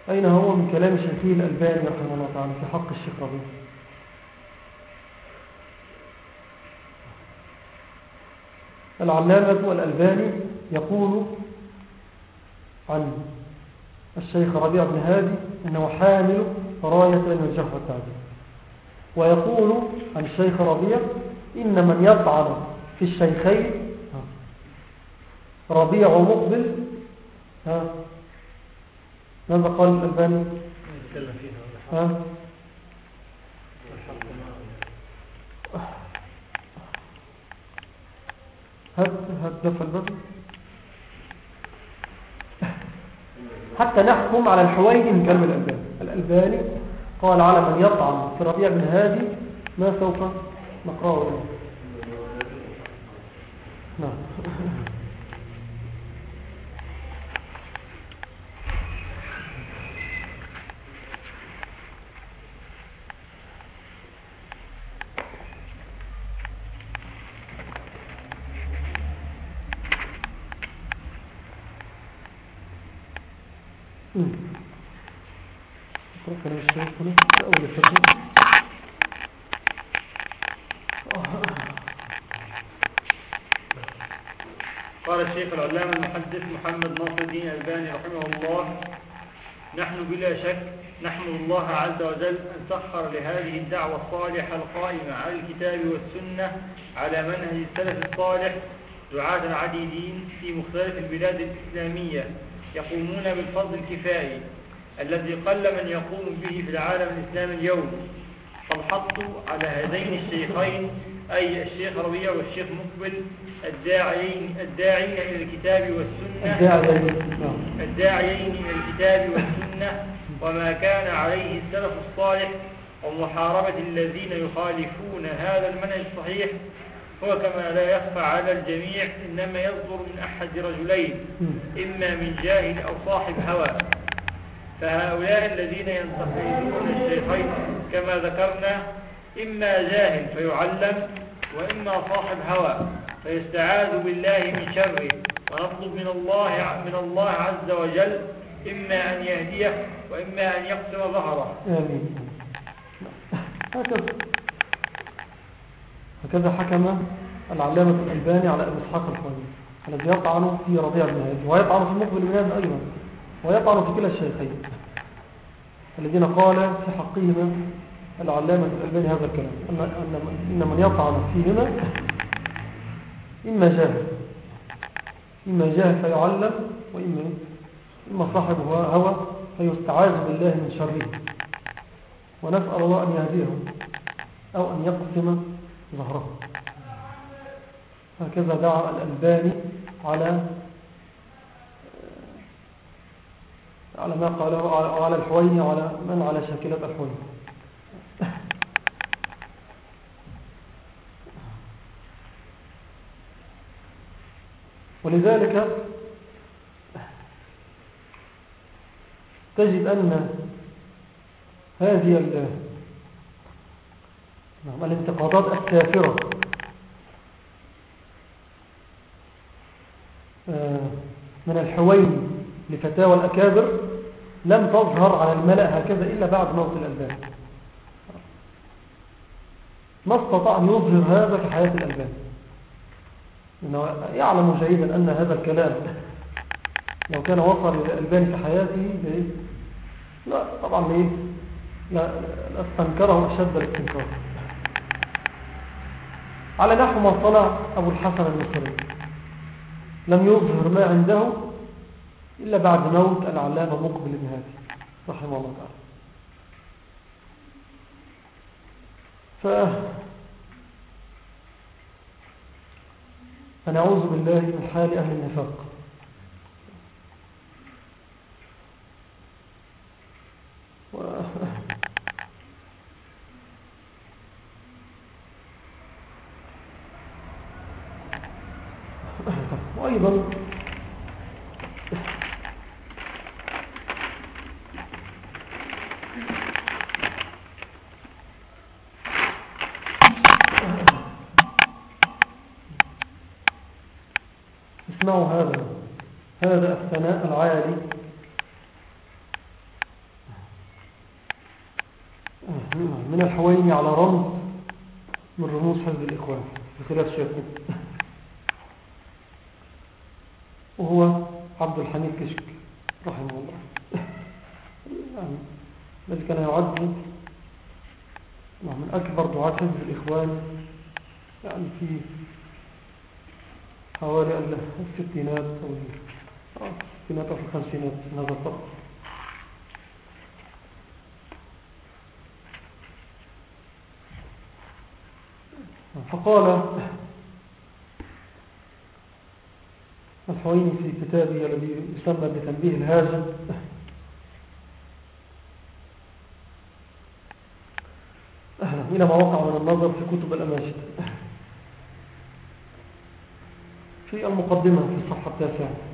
أين هو من كلام شيخه الألباني رحمه الله تعالى في حق الشيخ ربيع؟ العلامة والألباني يقول عن الشيخ ربيع بن هادي أنه حامل راية الجهة والتعديل. ويقول عن الشيخ ربيع إن من يطعن في الشيخين ربيع ومقبل ها؟ ماذا قال الألباني؟ ها؟ هات هات دفع الباب حتى نحكم على الحويني من كلمة الألباني. الألباني قال على من يطعن في ربيع بن هادي ما سوف نقرأه نعم قال الشيخ العلامة المحدث محمد ناصر الدين الباني رحمه الله. نحن بلا شك نحمد الله عز وجل أن سخر لهذه الدعوة الصالحة القائمة على الكتاب والسنة على منهج السلف الصالح دعاة عديدين في مختلف البلاد الإسلامية يقومون بالفضل الكفائي الذي قل من يقوم به في العالم الإسلامي اليوم. فالحط على هذين الشيخين أي الشيخ ربيع والشيخ مقبل الداعين الداعين إلى الكتاب والسنة. الداعيين إلى الكتاب والسنة وما كان عليه السلف الصالح ومحاربة الذين يخالفون هذا المنهج الصحيح. هو كما لا يخفى على الجميع إنما يصدر من أحد رجلين إما من جاهل أو صاحب هوى. فهؤلاء الذين ينتقدون الشيخين كما ذكرنا إما جاهل فيعلم وإما صاحب هوى فيستعاذ بالله من شره. ونطلب من الله من الله عز وجل إما أن يهديه وإما أن يقسم ظهره. آمين. هكذا. هكذا حكم العلامة الألباني على أبي إسحاق الحويني الذي يطعن في رضيع بن هادي ويطعن في مقبل بن هادي أيضا ويطعن في كلا الشيخين الذين قال في حقهما العلامة الألباني هذا الكلام أن, من يطعن فيهما إما جاهل إما جاهل فيعلم وإما إما صاحب هوى فيستعاذ بالله من شره. ونسأل الله أن يهديه أو أن يقسم ظهره. هكذا دعا الألباني على على ما قاله على الحويني وعلى من على شاكلة الحويني. ولذلك تجد أن هذه نعم الانتقادات السافرة آه، من الحوين لفتاوى الأكابر لم تظهر على الملأ هكذا إلا بعد موت الألبان. ما استطاع أن يظهر هذا في حياة الألبان. يعلم جيدا أن هذا الكلام لو كان وصل إلى الألبان في حياته لا طبعا ليه لا استنكره أشد الاستنكار. على نحو ما صنع أبو الحسن المصري. لم يظهر ما عنده إلا بعد موت العلامة مقبل بن رحمه الله تعالى. ف فنعوذ بالله من حال أهل النفاق. وأيضا اسمعوا هذا هذا الثناء العالي. من الحويني على رمز من رموز حزب الإخوان بخلاف شاكو وهو عبد الحميد كشك رحمه الله يعني الذي كان يعد من أكبر دعاة حزب الإخوان يعني في حوالي الستينات أو الخمسينات من هذا فقال الحويني في كتابه الذي يسمى بتنبيه الهاجم إلى ما وقع من النظر في كتب الأماجد في المقدمة في الصفحة التاسعة.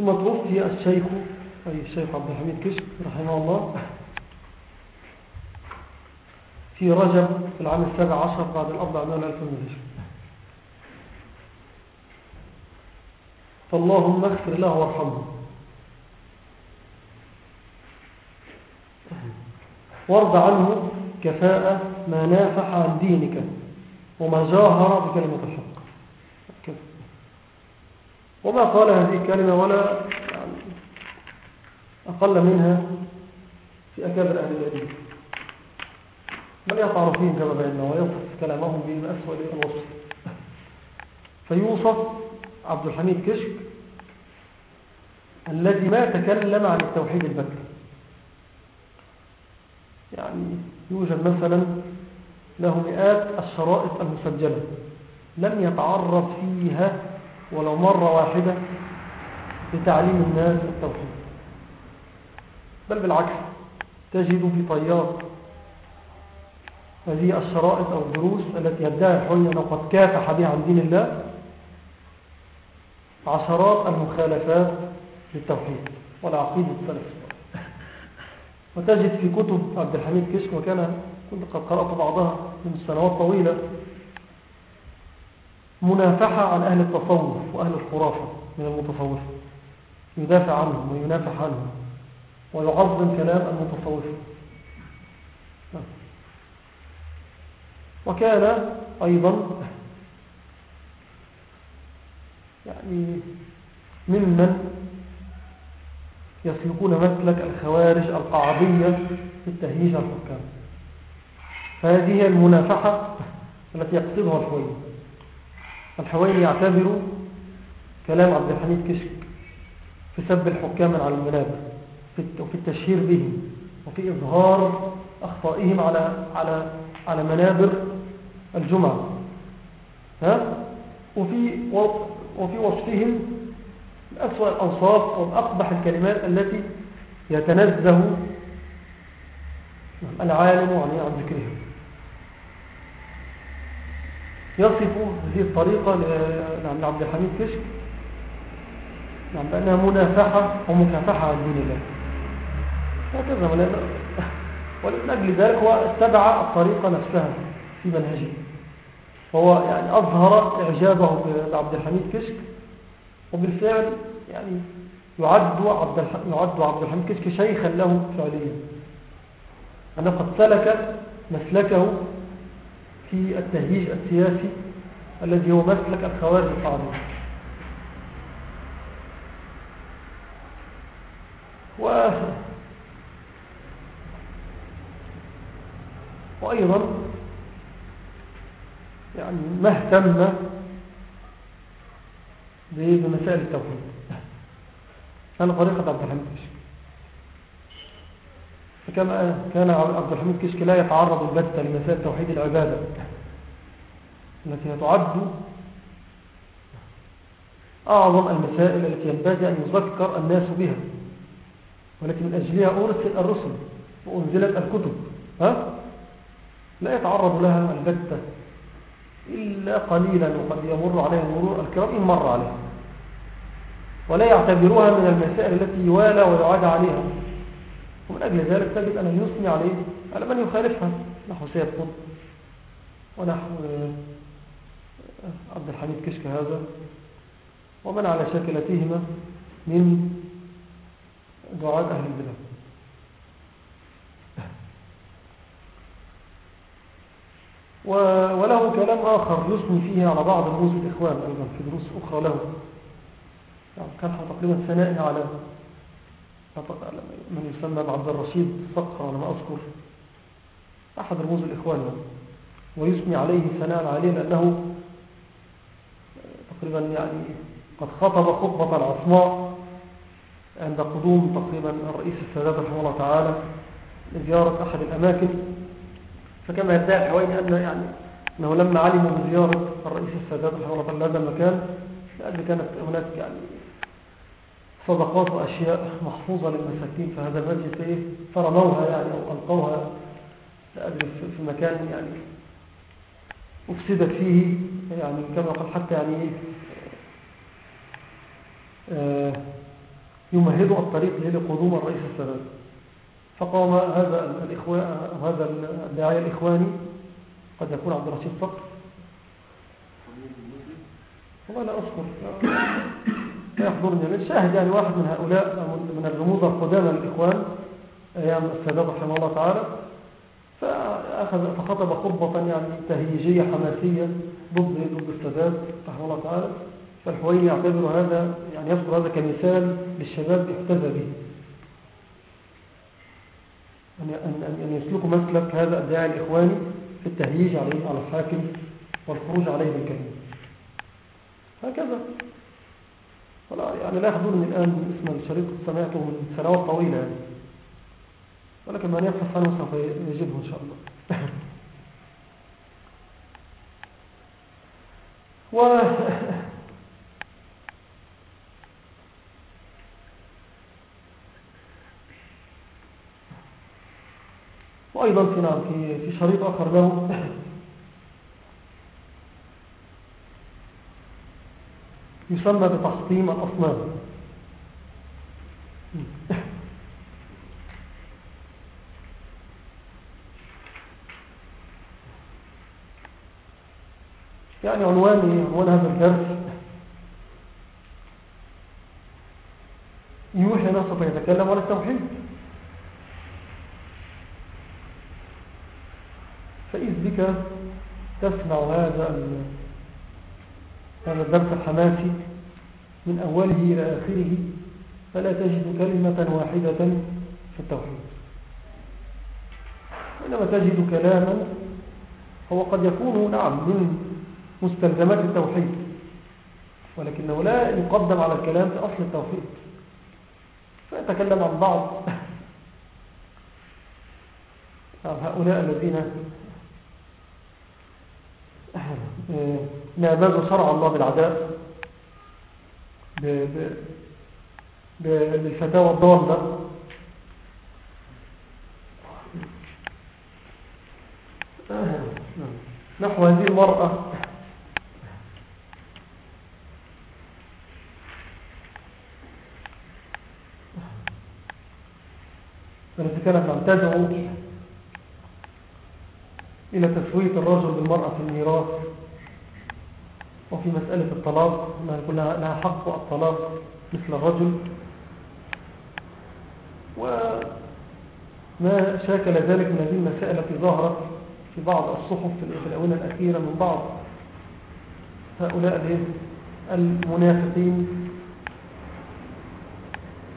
ثم توفي الشيخ أي الشيخ عبد الحميد كشف رحمه الله. في رجب في العام السابع عشر بعد الأربع من ألف من الهجر فاللهم اغفر له وارحمه. وارض عنه كفاءة ما نافح عن دينك وما جاهر بكلمة الحق. وما قال هذه الكلمة ولا يعني أقل منها في أكابر أهل العلم بل يطعن فيهم كما بيننا ويصف كلامهم بأسوأ الوصف. فيوصف عبد الحميد كشك الذي ما تكلم عن التوحيد البكري يعني يوجد مثلا له مئات الشرائط المسجلة لم يتعرض فيها ولو مرة واحدة لتعليم الناس التوحيد بل بالعكس تجد في طيات هذه الشرائط أو الدروس التي يدعي الحوية أنه قد كافح بها عن دين الله عشرات المخالفات للتوحيد والعقيدة السلف وتجد في كتب عبد الحميد كشك وكان كنت قد قرأت بعضها من سنوات طويلة منافحة عن أهل التصوف وأهل الخرافة من المتصوفة يدافع عنهم وينافح عنهم ويعظم كلام المتصوفة وكان أيضا يعني ممن يسلكون مسلك الخوارج القعبية في التهييج الحكام. فهذه المنافحة التي يقصدها الحويني الحويني يعتبر كلام عبد الحميد كشك في سب الحكام على المنابر وفي التشهير بهم وفي إظهار أخطائهم على, على, على منابر الجمعة ها؟ وفي, وفي وصفهم أسوأ الأوصاف وأقبح الكلمات التي يتنزه العالم عن ذكرها يصف هذه الطريقة لعبد الحميد كشك نعم بأنها منافحة ومكافحة عن دين الله. هكذا ولمن أجل ذلك هو اتبع الطريقة نفسها في منهجه. هو يعني أظهر إعجابه بعبد الحميد كشك وبالفعل يعني يعد عبد يعد عبد الحميد كشك شيخا له فعليا. أنه قد سلك مسلكه في التهييج السياسي الذي هو مسلك الخوارج القاعدة و وأيضا يعني ما اهتم بمسائل التوحيد. كان طريقة عبد الحميد. كشك فكما كان عبد الحميد كشك لا يتعرض البتة لمسائل توحيد العبادة التي تعد أعظم المسائل التي ينبغي أن يذكر الناس بها ولكن من أجلها أرسل الرسل وأنزلت الكتب ها؟ لا يتعرض لها البتة إلا قليلا وقد يمر عليها المرور الكرام إن مر عليها ولا يعتبروها من المسائل التي يوالى ويعاد عليها ومن أجل ذلك تجد أن يثني عليه على من يخالفها نحو سيد قطب ونحو عبد الحميد كشك هذا ومن على شاكلتهما من دعاء أهل البلاد. وله كلام آخر يثني فيه على بعض رموز الإخوان أيضا في دروس أخرى له. يعني كان تقريبا ثنائي على من يسمى بعبد الرشيد صقر على ما أذكر. أحد رموز الإخوان ويثني عليه ثناء عليه لأنه تقريبا يعني قد خطب خطبة العصماء عند قدوم تقريبا الرئيس السادات رحمه الله تعالى لزيارة أحد الأماكن. فكما يدعي الحويني أن يعني أنه لما علموا بزيارة الرئيس السادات رحمه الله تعالى هذا المكان لأن كانت هناك يعني صدقات وأشياء محفوظة للمساكين في هذا المسجد إيه؟ فرموها يعني أو ألقوها في مكان يعني أفسدت فيه يعني كما قال حتى يعني إيه؟ آه يمهدوا الطريق لقدوم الرئيس السادات فقام هذا الإخوان هذا الداعية الإخواني قد يكون عبد الرشيد فقر والله لا أذكر. يحضرني. شاهد يعني واحد من هؤلاء من الرموز القدامى للإخوان أيام السادات رحمه الله تعالى فأخذ فخطب خطبة يعني تهييجية حماسية ضد ضد السادات رحمه الله تعالى. فالحويني يعتبر هذا يعني يذكر هذا كمثال للشباب يحتذى به. أن يسلكوا مسلك هذا الداعي الإخواني في التهييج عليه على الحاكم والخروج عليه بالكلمة هكذا. ولا يعني لا يحضرني الآن اسم الشريط سمعته من سنوات طويلة يعني. ولكن من يبحث عنه سوف يجده إن شاء الله. و وأيضا نعم في في شريط آخر له. يسمى بتحطيم الأصنام. يعني عنوان عنوان هذا الدرس. يوحي نصف يتكلم عن التوحيد. فإذ بك تسمع هذا هذا الدرس الحماسي. من أوله إلى آخره فلا تجد كلمة واحدة في التوحيد. وإنما تجد كلاما هو قد يكون نعم من مستلزمات التوحيد ولكنه لا يقدم على الكلام في أصل التوحيد. فيتكلم عن بعض هؤلاء الذين نابذوا شرع الله بالعداء بالفتاوى الضالة. نحو هذه المرأة. التي كانت عم تدعو إلى تسوية الرجل بالمرأة في الميراث. وفي مسألة الطلاق يكون لها حق الطلاق مثل الرجل. وما شاكل ذلك من هذه المسائل التي ظهرت في بعض الصحف في الأونة الأخيرة من بعض هؤلاء المنافقين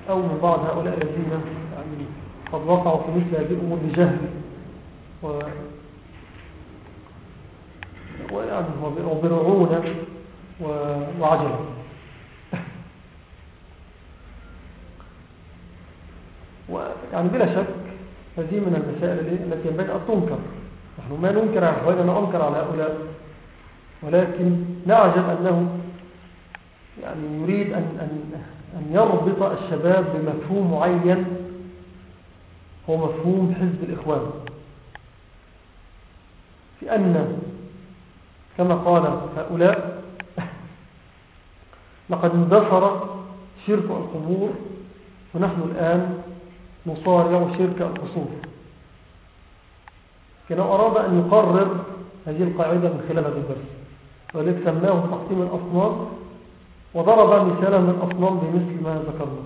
أو من بعض هؤلاء الذين يعني قد وقعوا في مثل هذه الأمور بجهل. وبرعونة وعجلة ويعني بلا شك هذه من المسائل التي ينبغي أن تنكر. نحن ما ننكر على أخواننا ننكر على هؤلاء. ولكن نعجب أنه يعني يريد أن, أن, أن يربط الشباب بمفهوم معين هو مفهوم حزب الإخوان. في أن كما قال هؤلاء لقد اندثر شرك القبور ونحن الآن نصارع شرك القصور. كان أراد أن يقرر هذه القاعدة من خلال هذا الدرس ولذلك سماه تقسيم الأصنام وضرب مثالا من الأصنام بمثل ما ذكرنا.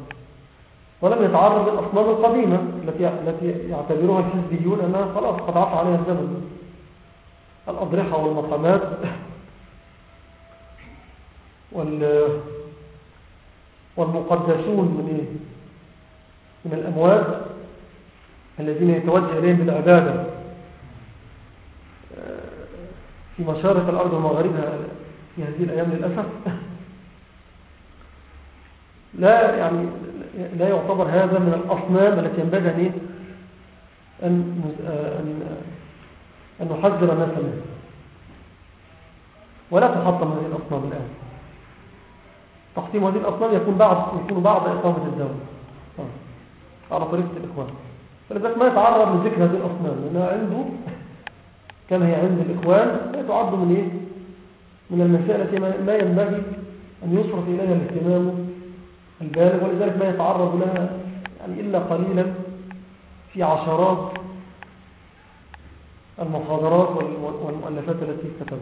ولم يتعرض للأصنام القديمة التي التي يعتبرها الحزبيون أنها خلاص قد عفى عليها الزمن. الأضرحة والمقامات وال والمقدسون من إيه؟ من الأموات الذين يتوجه إليهم بالعبادة. في مشارق الأرض ومغاربها في هذه الأيام للأسف. لا يعني لا يعتبر هذا من الأصنام التي ينبغي أن أن أن نحذر الناس منه. ولا تحطم هذه الأصنام الآن. تحطيم هذه الأصنام يكون بعد يكون بعد إقامة الدولة. على طريقة الإخوان. فلذلك ما يتعرض من ذكر هذه الأصنام. لأنها عنده كما هي عند الإخوان لا تعد من إيه؟ من المسائل التي ما ينبغي أن يصرف إليها الاهتمام البالغ. ولذلك ما يتعرض لها يعني إلا قليلا في عشرات المحاضرات والمؤلفات التي كتبها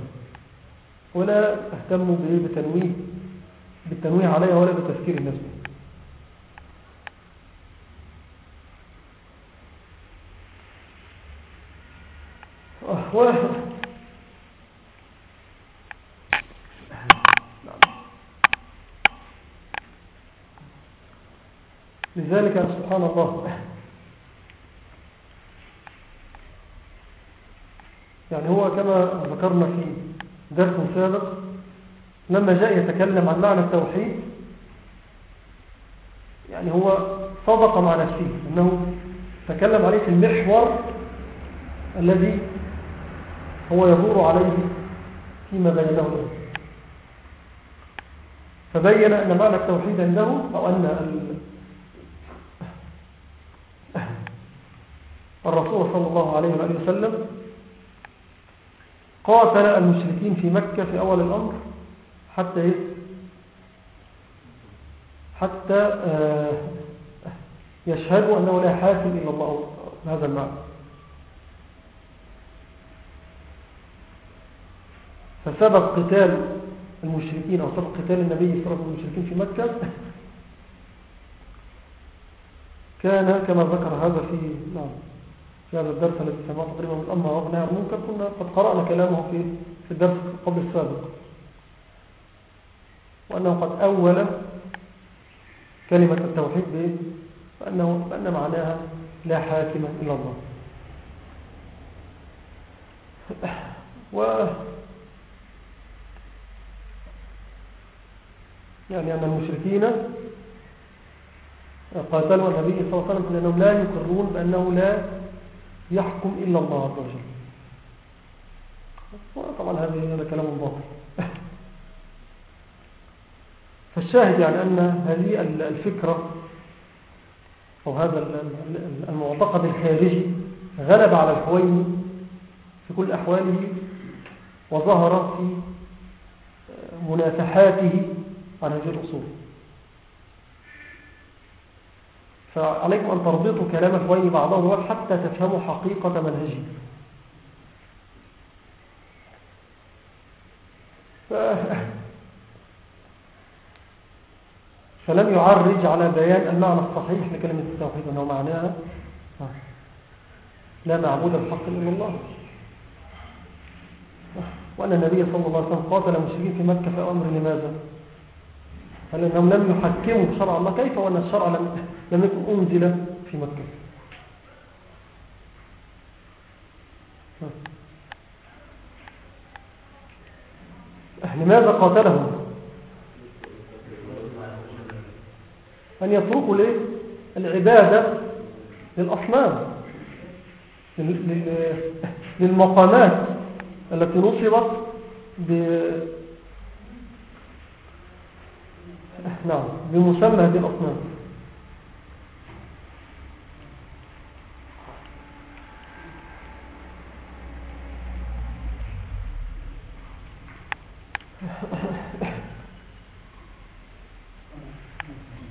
ولا اهتموا بتنويه بالتنويه عليها ولا بتفكير الناس. لذلك سبحان الله. يعني هو كما ذكرنا في درس سابق لما جاء يتكلم عن معنى التوحيد يعني هو صدق مع نفسه أنه تكلم عليه في المحور الذي هو يدور عليه فيما بينه فبين أن معنى التوحيد عنده أو أن الرسول صلى الله عليه وآله وسلم قاتل المشركين في مكة في أول الأمر حتى إيه؟ حتى آه، يشهدوا أنه لا حاكم إلا الله هذا المعنى فسبب قتال المشركين أو سبب قتال النبي صلى الله عليه وسلم المشركين في مكة كان كما ذكر هذا في نعم في هذا الدرس الذي سمعه تقريبا من وغنى عن المنكر كنا قد قرأنا كلامه في في الدرس قبل السابق. وأنه قد أول كلمة التوحيد بأنه بأن معناها لا حاكم إلا الله. و يعني أن المشركين قاتلوا النبي صلى الله عليه وسلم لأنهم لا يقرون بأنه لا يحكم إلا الله عز وجل. وطبعا هذا كلام باطل. فالشاهد يعني أن هذه الفكرة أو هذا المعتقد الخارجي غلب على الحويني في كل أحواله وظهر في منافحاته عن هذه الأصول. فعليكم أن تربطوا كلام الحويني بعضه حتى تفهموا حقيقة منهجه فلم يعرج على بيان المعنى الصحيح لكلمة التوحيد أنه معناها لا معبود الحق إلا الله. وأن النبي صلى الله عليه وسلم قاتل المشركين في مكة في أمر لماذا؟ هل أنهم لم يحكموا شرع الله كيف وأن الشرع لم, لم يكن أنزل في مكة. لماذا قاتلهم؟ أن يتركوا العبادة للأصنام للمقامات التي نصبت نعم بمسمى هذه الأصنام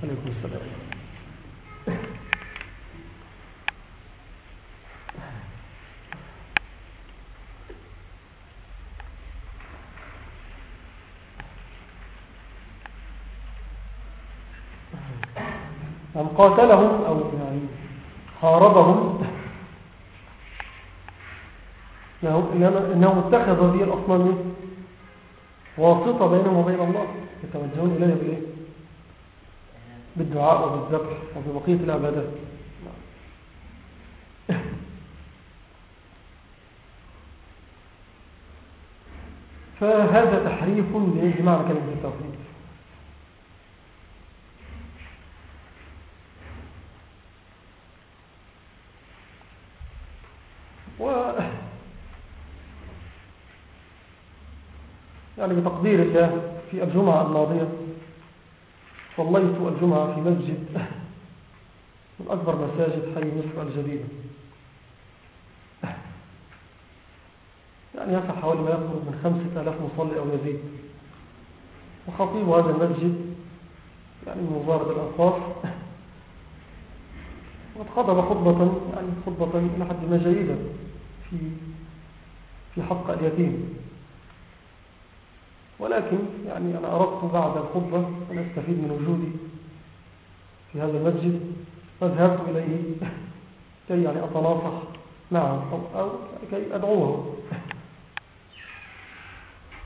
عليكم السلام من قاتلهم أو يعني حاربهم إنهم اتخذوا هذه الأصنام واسطة بينهم وبين الله. يتوجهون إليه بإيه؟ بالدعاء وبالذبح وببقية العبادات. فهذا تحريف لمعنى كلمة التوحيد. يعني بتقدير الله في الجمعة الماضية. صليت الجمعة في مسجد من أكبر مساجد حي مصر الجديدة. يعني يسع حوالي ما يقرب من خمسة ألاف مصلي أو يزيد. وخطيب هذا المسجد يعني من وزارة الأنفاس وقد خطب خطبة يعني خطبة إلى حد ما جيدة في في حق اليتيم. ولكن يعني أنا أردت بعد الخطبة أن أستفيد من وجودي في هذا المسجد فذهبت إليه كي يعني أتناصح معه أو, كي أدعوه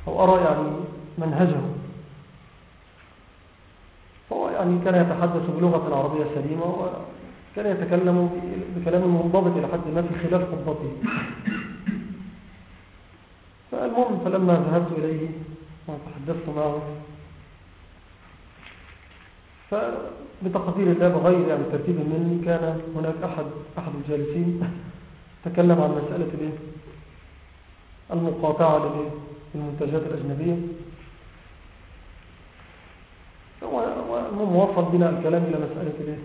أو أرى يعني منهجه. هو ويعني كان يتحدث بلغة عربية سليمة وكان يتكلم بكلام منضبط إلى حد ما في خلال خطبته. فالمهم فلما ذهبت إليه وتحدثت معه. فبتقدير الله بغير يعني ترتيب مني كان هناك أحد, أحد الجالسين تكلم عن مسألة المقاطعة للمنتجات الأجنبية. والمهم وصل بنا الكلام إلى مسألة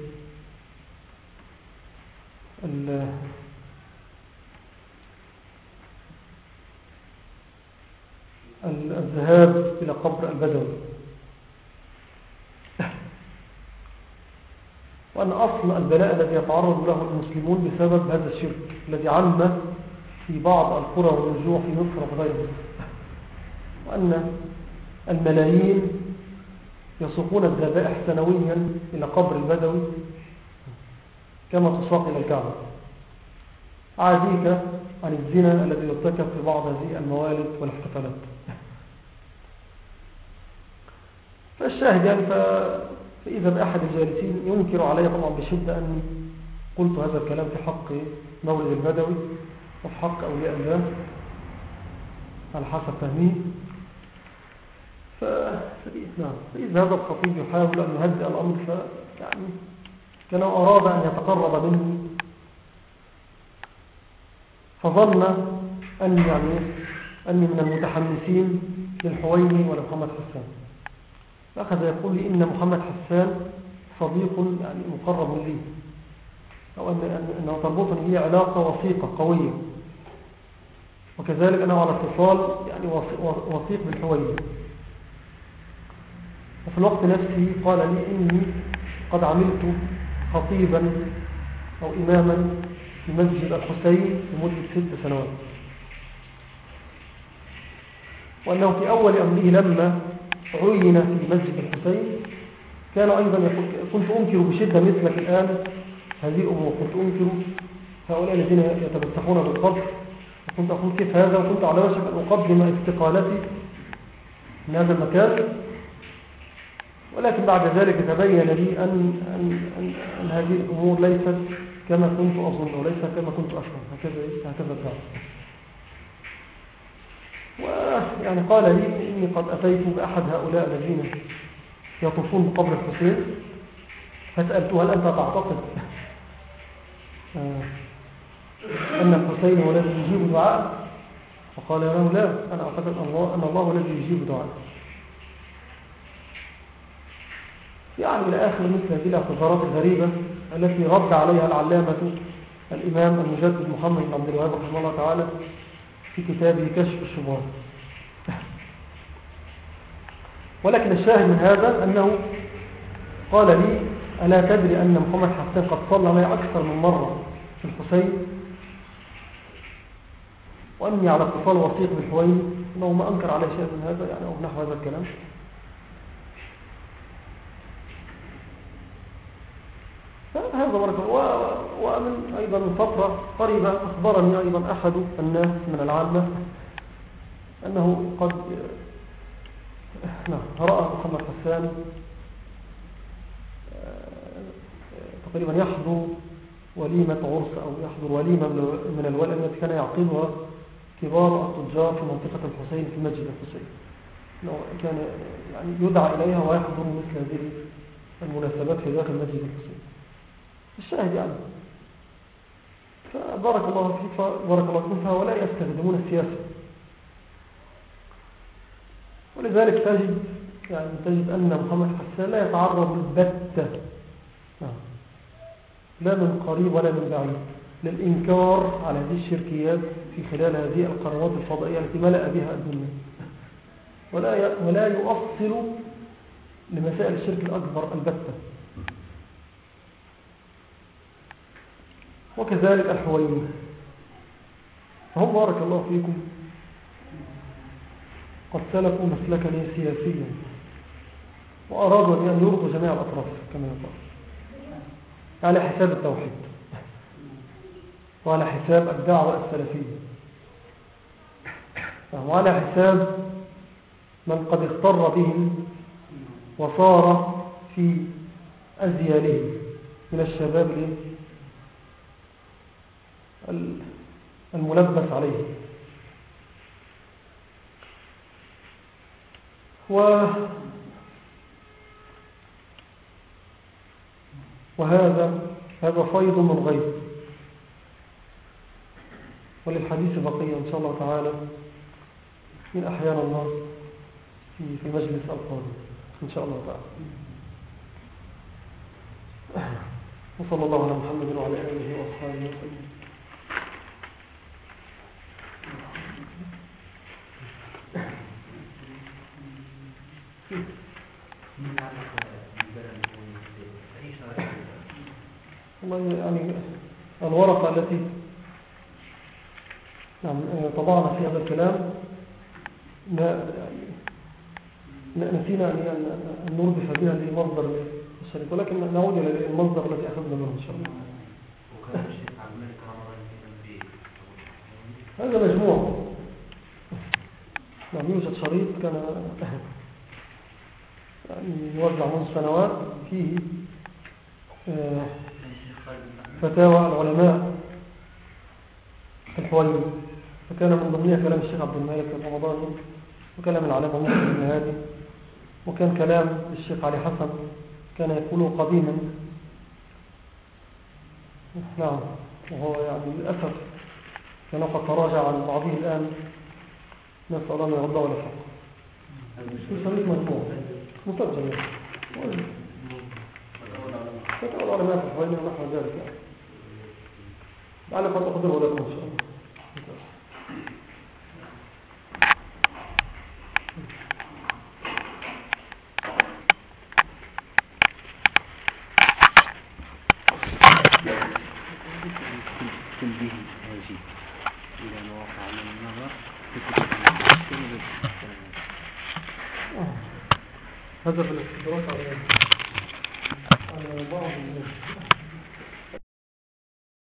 الذهاب إلى قبر البدوي. وأن أصل البلاء الذي يتعرض له المسلمون بسبب هذا الشرك الذي عم في بعض القرى والرجوع في مصر وغيرها وأن الملايين يسوقون الذبائح سنويا إلى قبر البدوي كما تساق إلى الكعبة. عاديك عن الزنا الذي يرتكب في بعض هذه الموالد والاحتفالات فالشاهد يعني فإذا بأحد الجالسين ينكر علي طبعا بشدة أني قلت هذا الكلام في حق مولد البدوي وفي حق أولياء الله على حسب نعم فإذا هذا الخطيب يحاول أن يهدئ الأمر فيعني كان أراد أن يتقرب مني فظن أني يعني أني من المتحمسين للحويني ولمحمد حسان. فأخذ يقول لي إن محمد حسان صديق يعني مقرب لي. أو أن أنه تربطني هي علاقة وثيقة قوية. وكذلك أنه على اتصال يعني وثيق بالحويني وفي الوقت نفسه قال لي إني قد عملت خطيبا أو إماما في مسجد الحسين لمدة ست سنوات. وأنه في أول أمره لما عين في مسجد الحسين. كان أيضا يقول كنت أنكر بشدة مثلك الآن. هذه الأمور كنت أنكر. هؤلاء الذين يتمسحون بالقبر. وكنت أقول كيف هذا؟ وكنت على وشك أن أقدم استقالتي من هذا المكان. ولكن بعد ذلك تبين لي أن, أن, أن, أن هذه الأمور ليست كما كنت أظن وليس كما كنت أفهم هكذا هكذا فعل ويعني قال لي إني قد أتيت بأحد هؤلاء الذين يطوفون بقبر الحسين فسألته هل أنت تعتقد أن الحسين هو الذي يجيب دعاء فقال له لا أنا أعتقد أن الله, أن الله الذي يجيب دعاء يعني إلى آخر مثل هذه الاعتذارات الغريبة التي رد عليها العلامة الإمام المجدد محمد بن عبد الوهاب رحمه الله تعالى في كتابه كشف الشبهات ولكن الشاهد من هذا أنه قال لي ألا تدري أن محمد حسان قد صلى معي أكثر من مرة في الحسين؟ وأني على اتصال وثيق بالحوين أنه ما أنكر عليه شيء من هذا يعني أو نحو هذا الكلام. هذا بارك ومن أيضا من فترة قريبة أخبرني أيضا أحد الناس من العامة أنه قد نعم رأى محمد حسان تقريبا يحضر وليمة عرس أو يحضر وليمة من الوليمة التي كان يعقدها كبار التجار في منطقة الحسين في مسجد الحسين. كان يعني يدعى إليها ويحضر مثل هذه المناسبات في داخل مسجد الحسين. الشاهد يعني فبارك الله فيك بارك الله فيكم. فهؤلاء يستخدمون السياسة. ولذلك تجد يعني تجد أن محمد حسان لا يتعرض البتة لا من قريب ولا من بعيد. للإنكار على هذه الشركيات في خلال هذه القنوات الفضائية التي ملأ بها الدنيا. ولا ولا يؤصل لمسائل الشرك الأكبر البتة. وكذلك الحويني فهم بارك الله فيكم. قد سلكوا مسلكا سياسيا. وأرادوا أن يرضوا جميع الأطراف كما يقال. على حساب التوحيد. وعلى حساب الدعوة السلفية. وعلى حساب من قد اختر بهم وصار في أزيالهم من الشباب الملبس عليه. و وهذا هذا فيض من غيب. وللحديث بقية إن شاء الله تعالى من أحيان الله في في المجلس القادم إن شاء الله تعالى. وصلى الله على محمد وعلى آله وأصحابه وسلم. يعني الورقة التي نعم آه، طبعنا في هذا الكلام. نسينا أن نردف بها لمصدر الشريك ولكن نعود إلى المصدر الذي أخذنا منه إن شاء الله. هذا مجموع. نعم يوجد شريط كان يعني يوزع منذ سنوات فيه آه، فتاوى العلماء في الحوالي. فكان من ضمنها كلام الشيخ عبد المالك الرمضاني وكلام العلامة مصر بن هادي وكان كلام الشيخ علي حسن كان يقوله قديما. نعم وهو يعني للأسف كان قد تراجع عن بعضه الآن. نسأل الله أن يرضى ولا حق في شريط مجموع مسجل يعني فتوى العلماء في الحوالي ونحو ذلك. يعني قد أقدره لكم إن شاء الله. تنبيه هذه إلى مواقع من النظر هذا في الاستدراك على على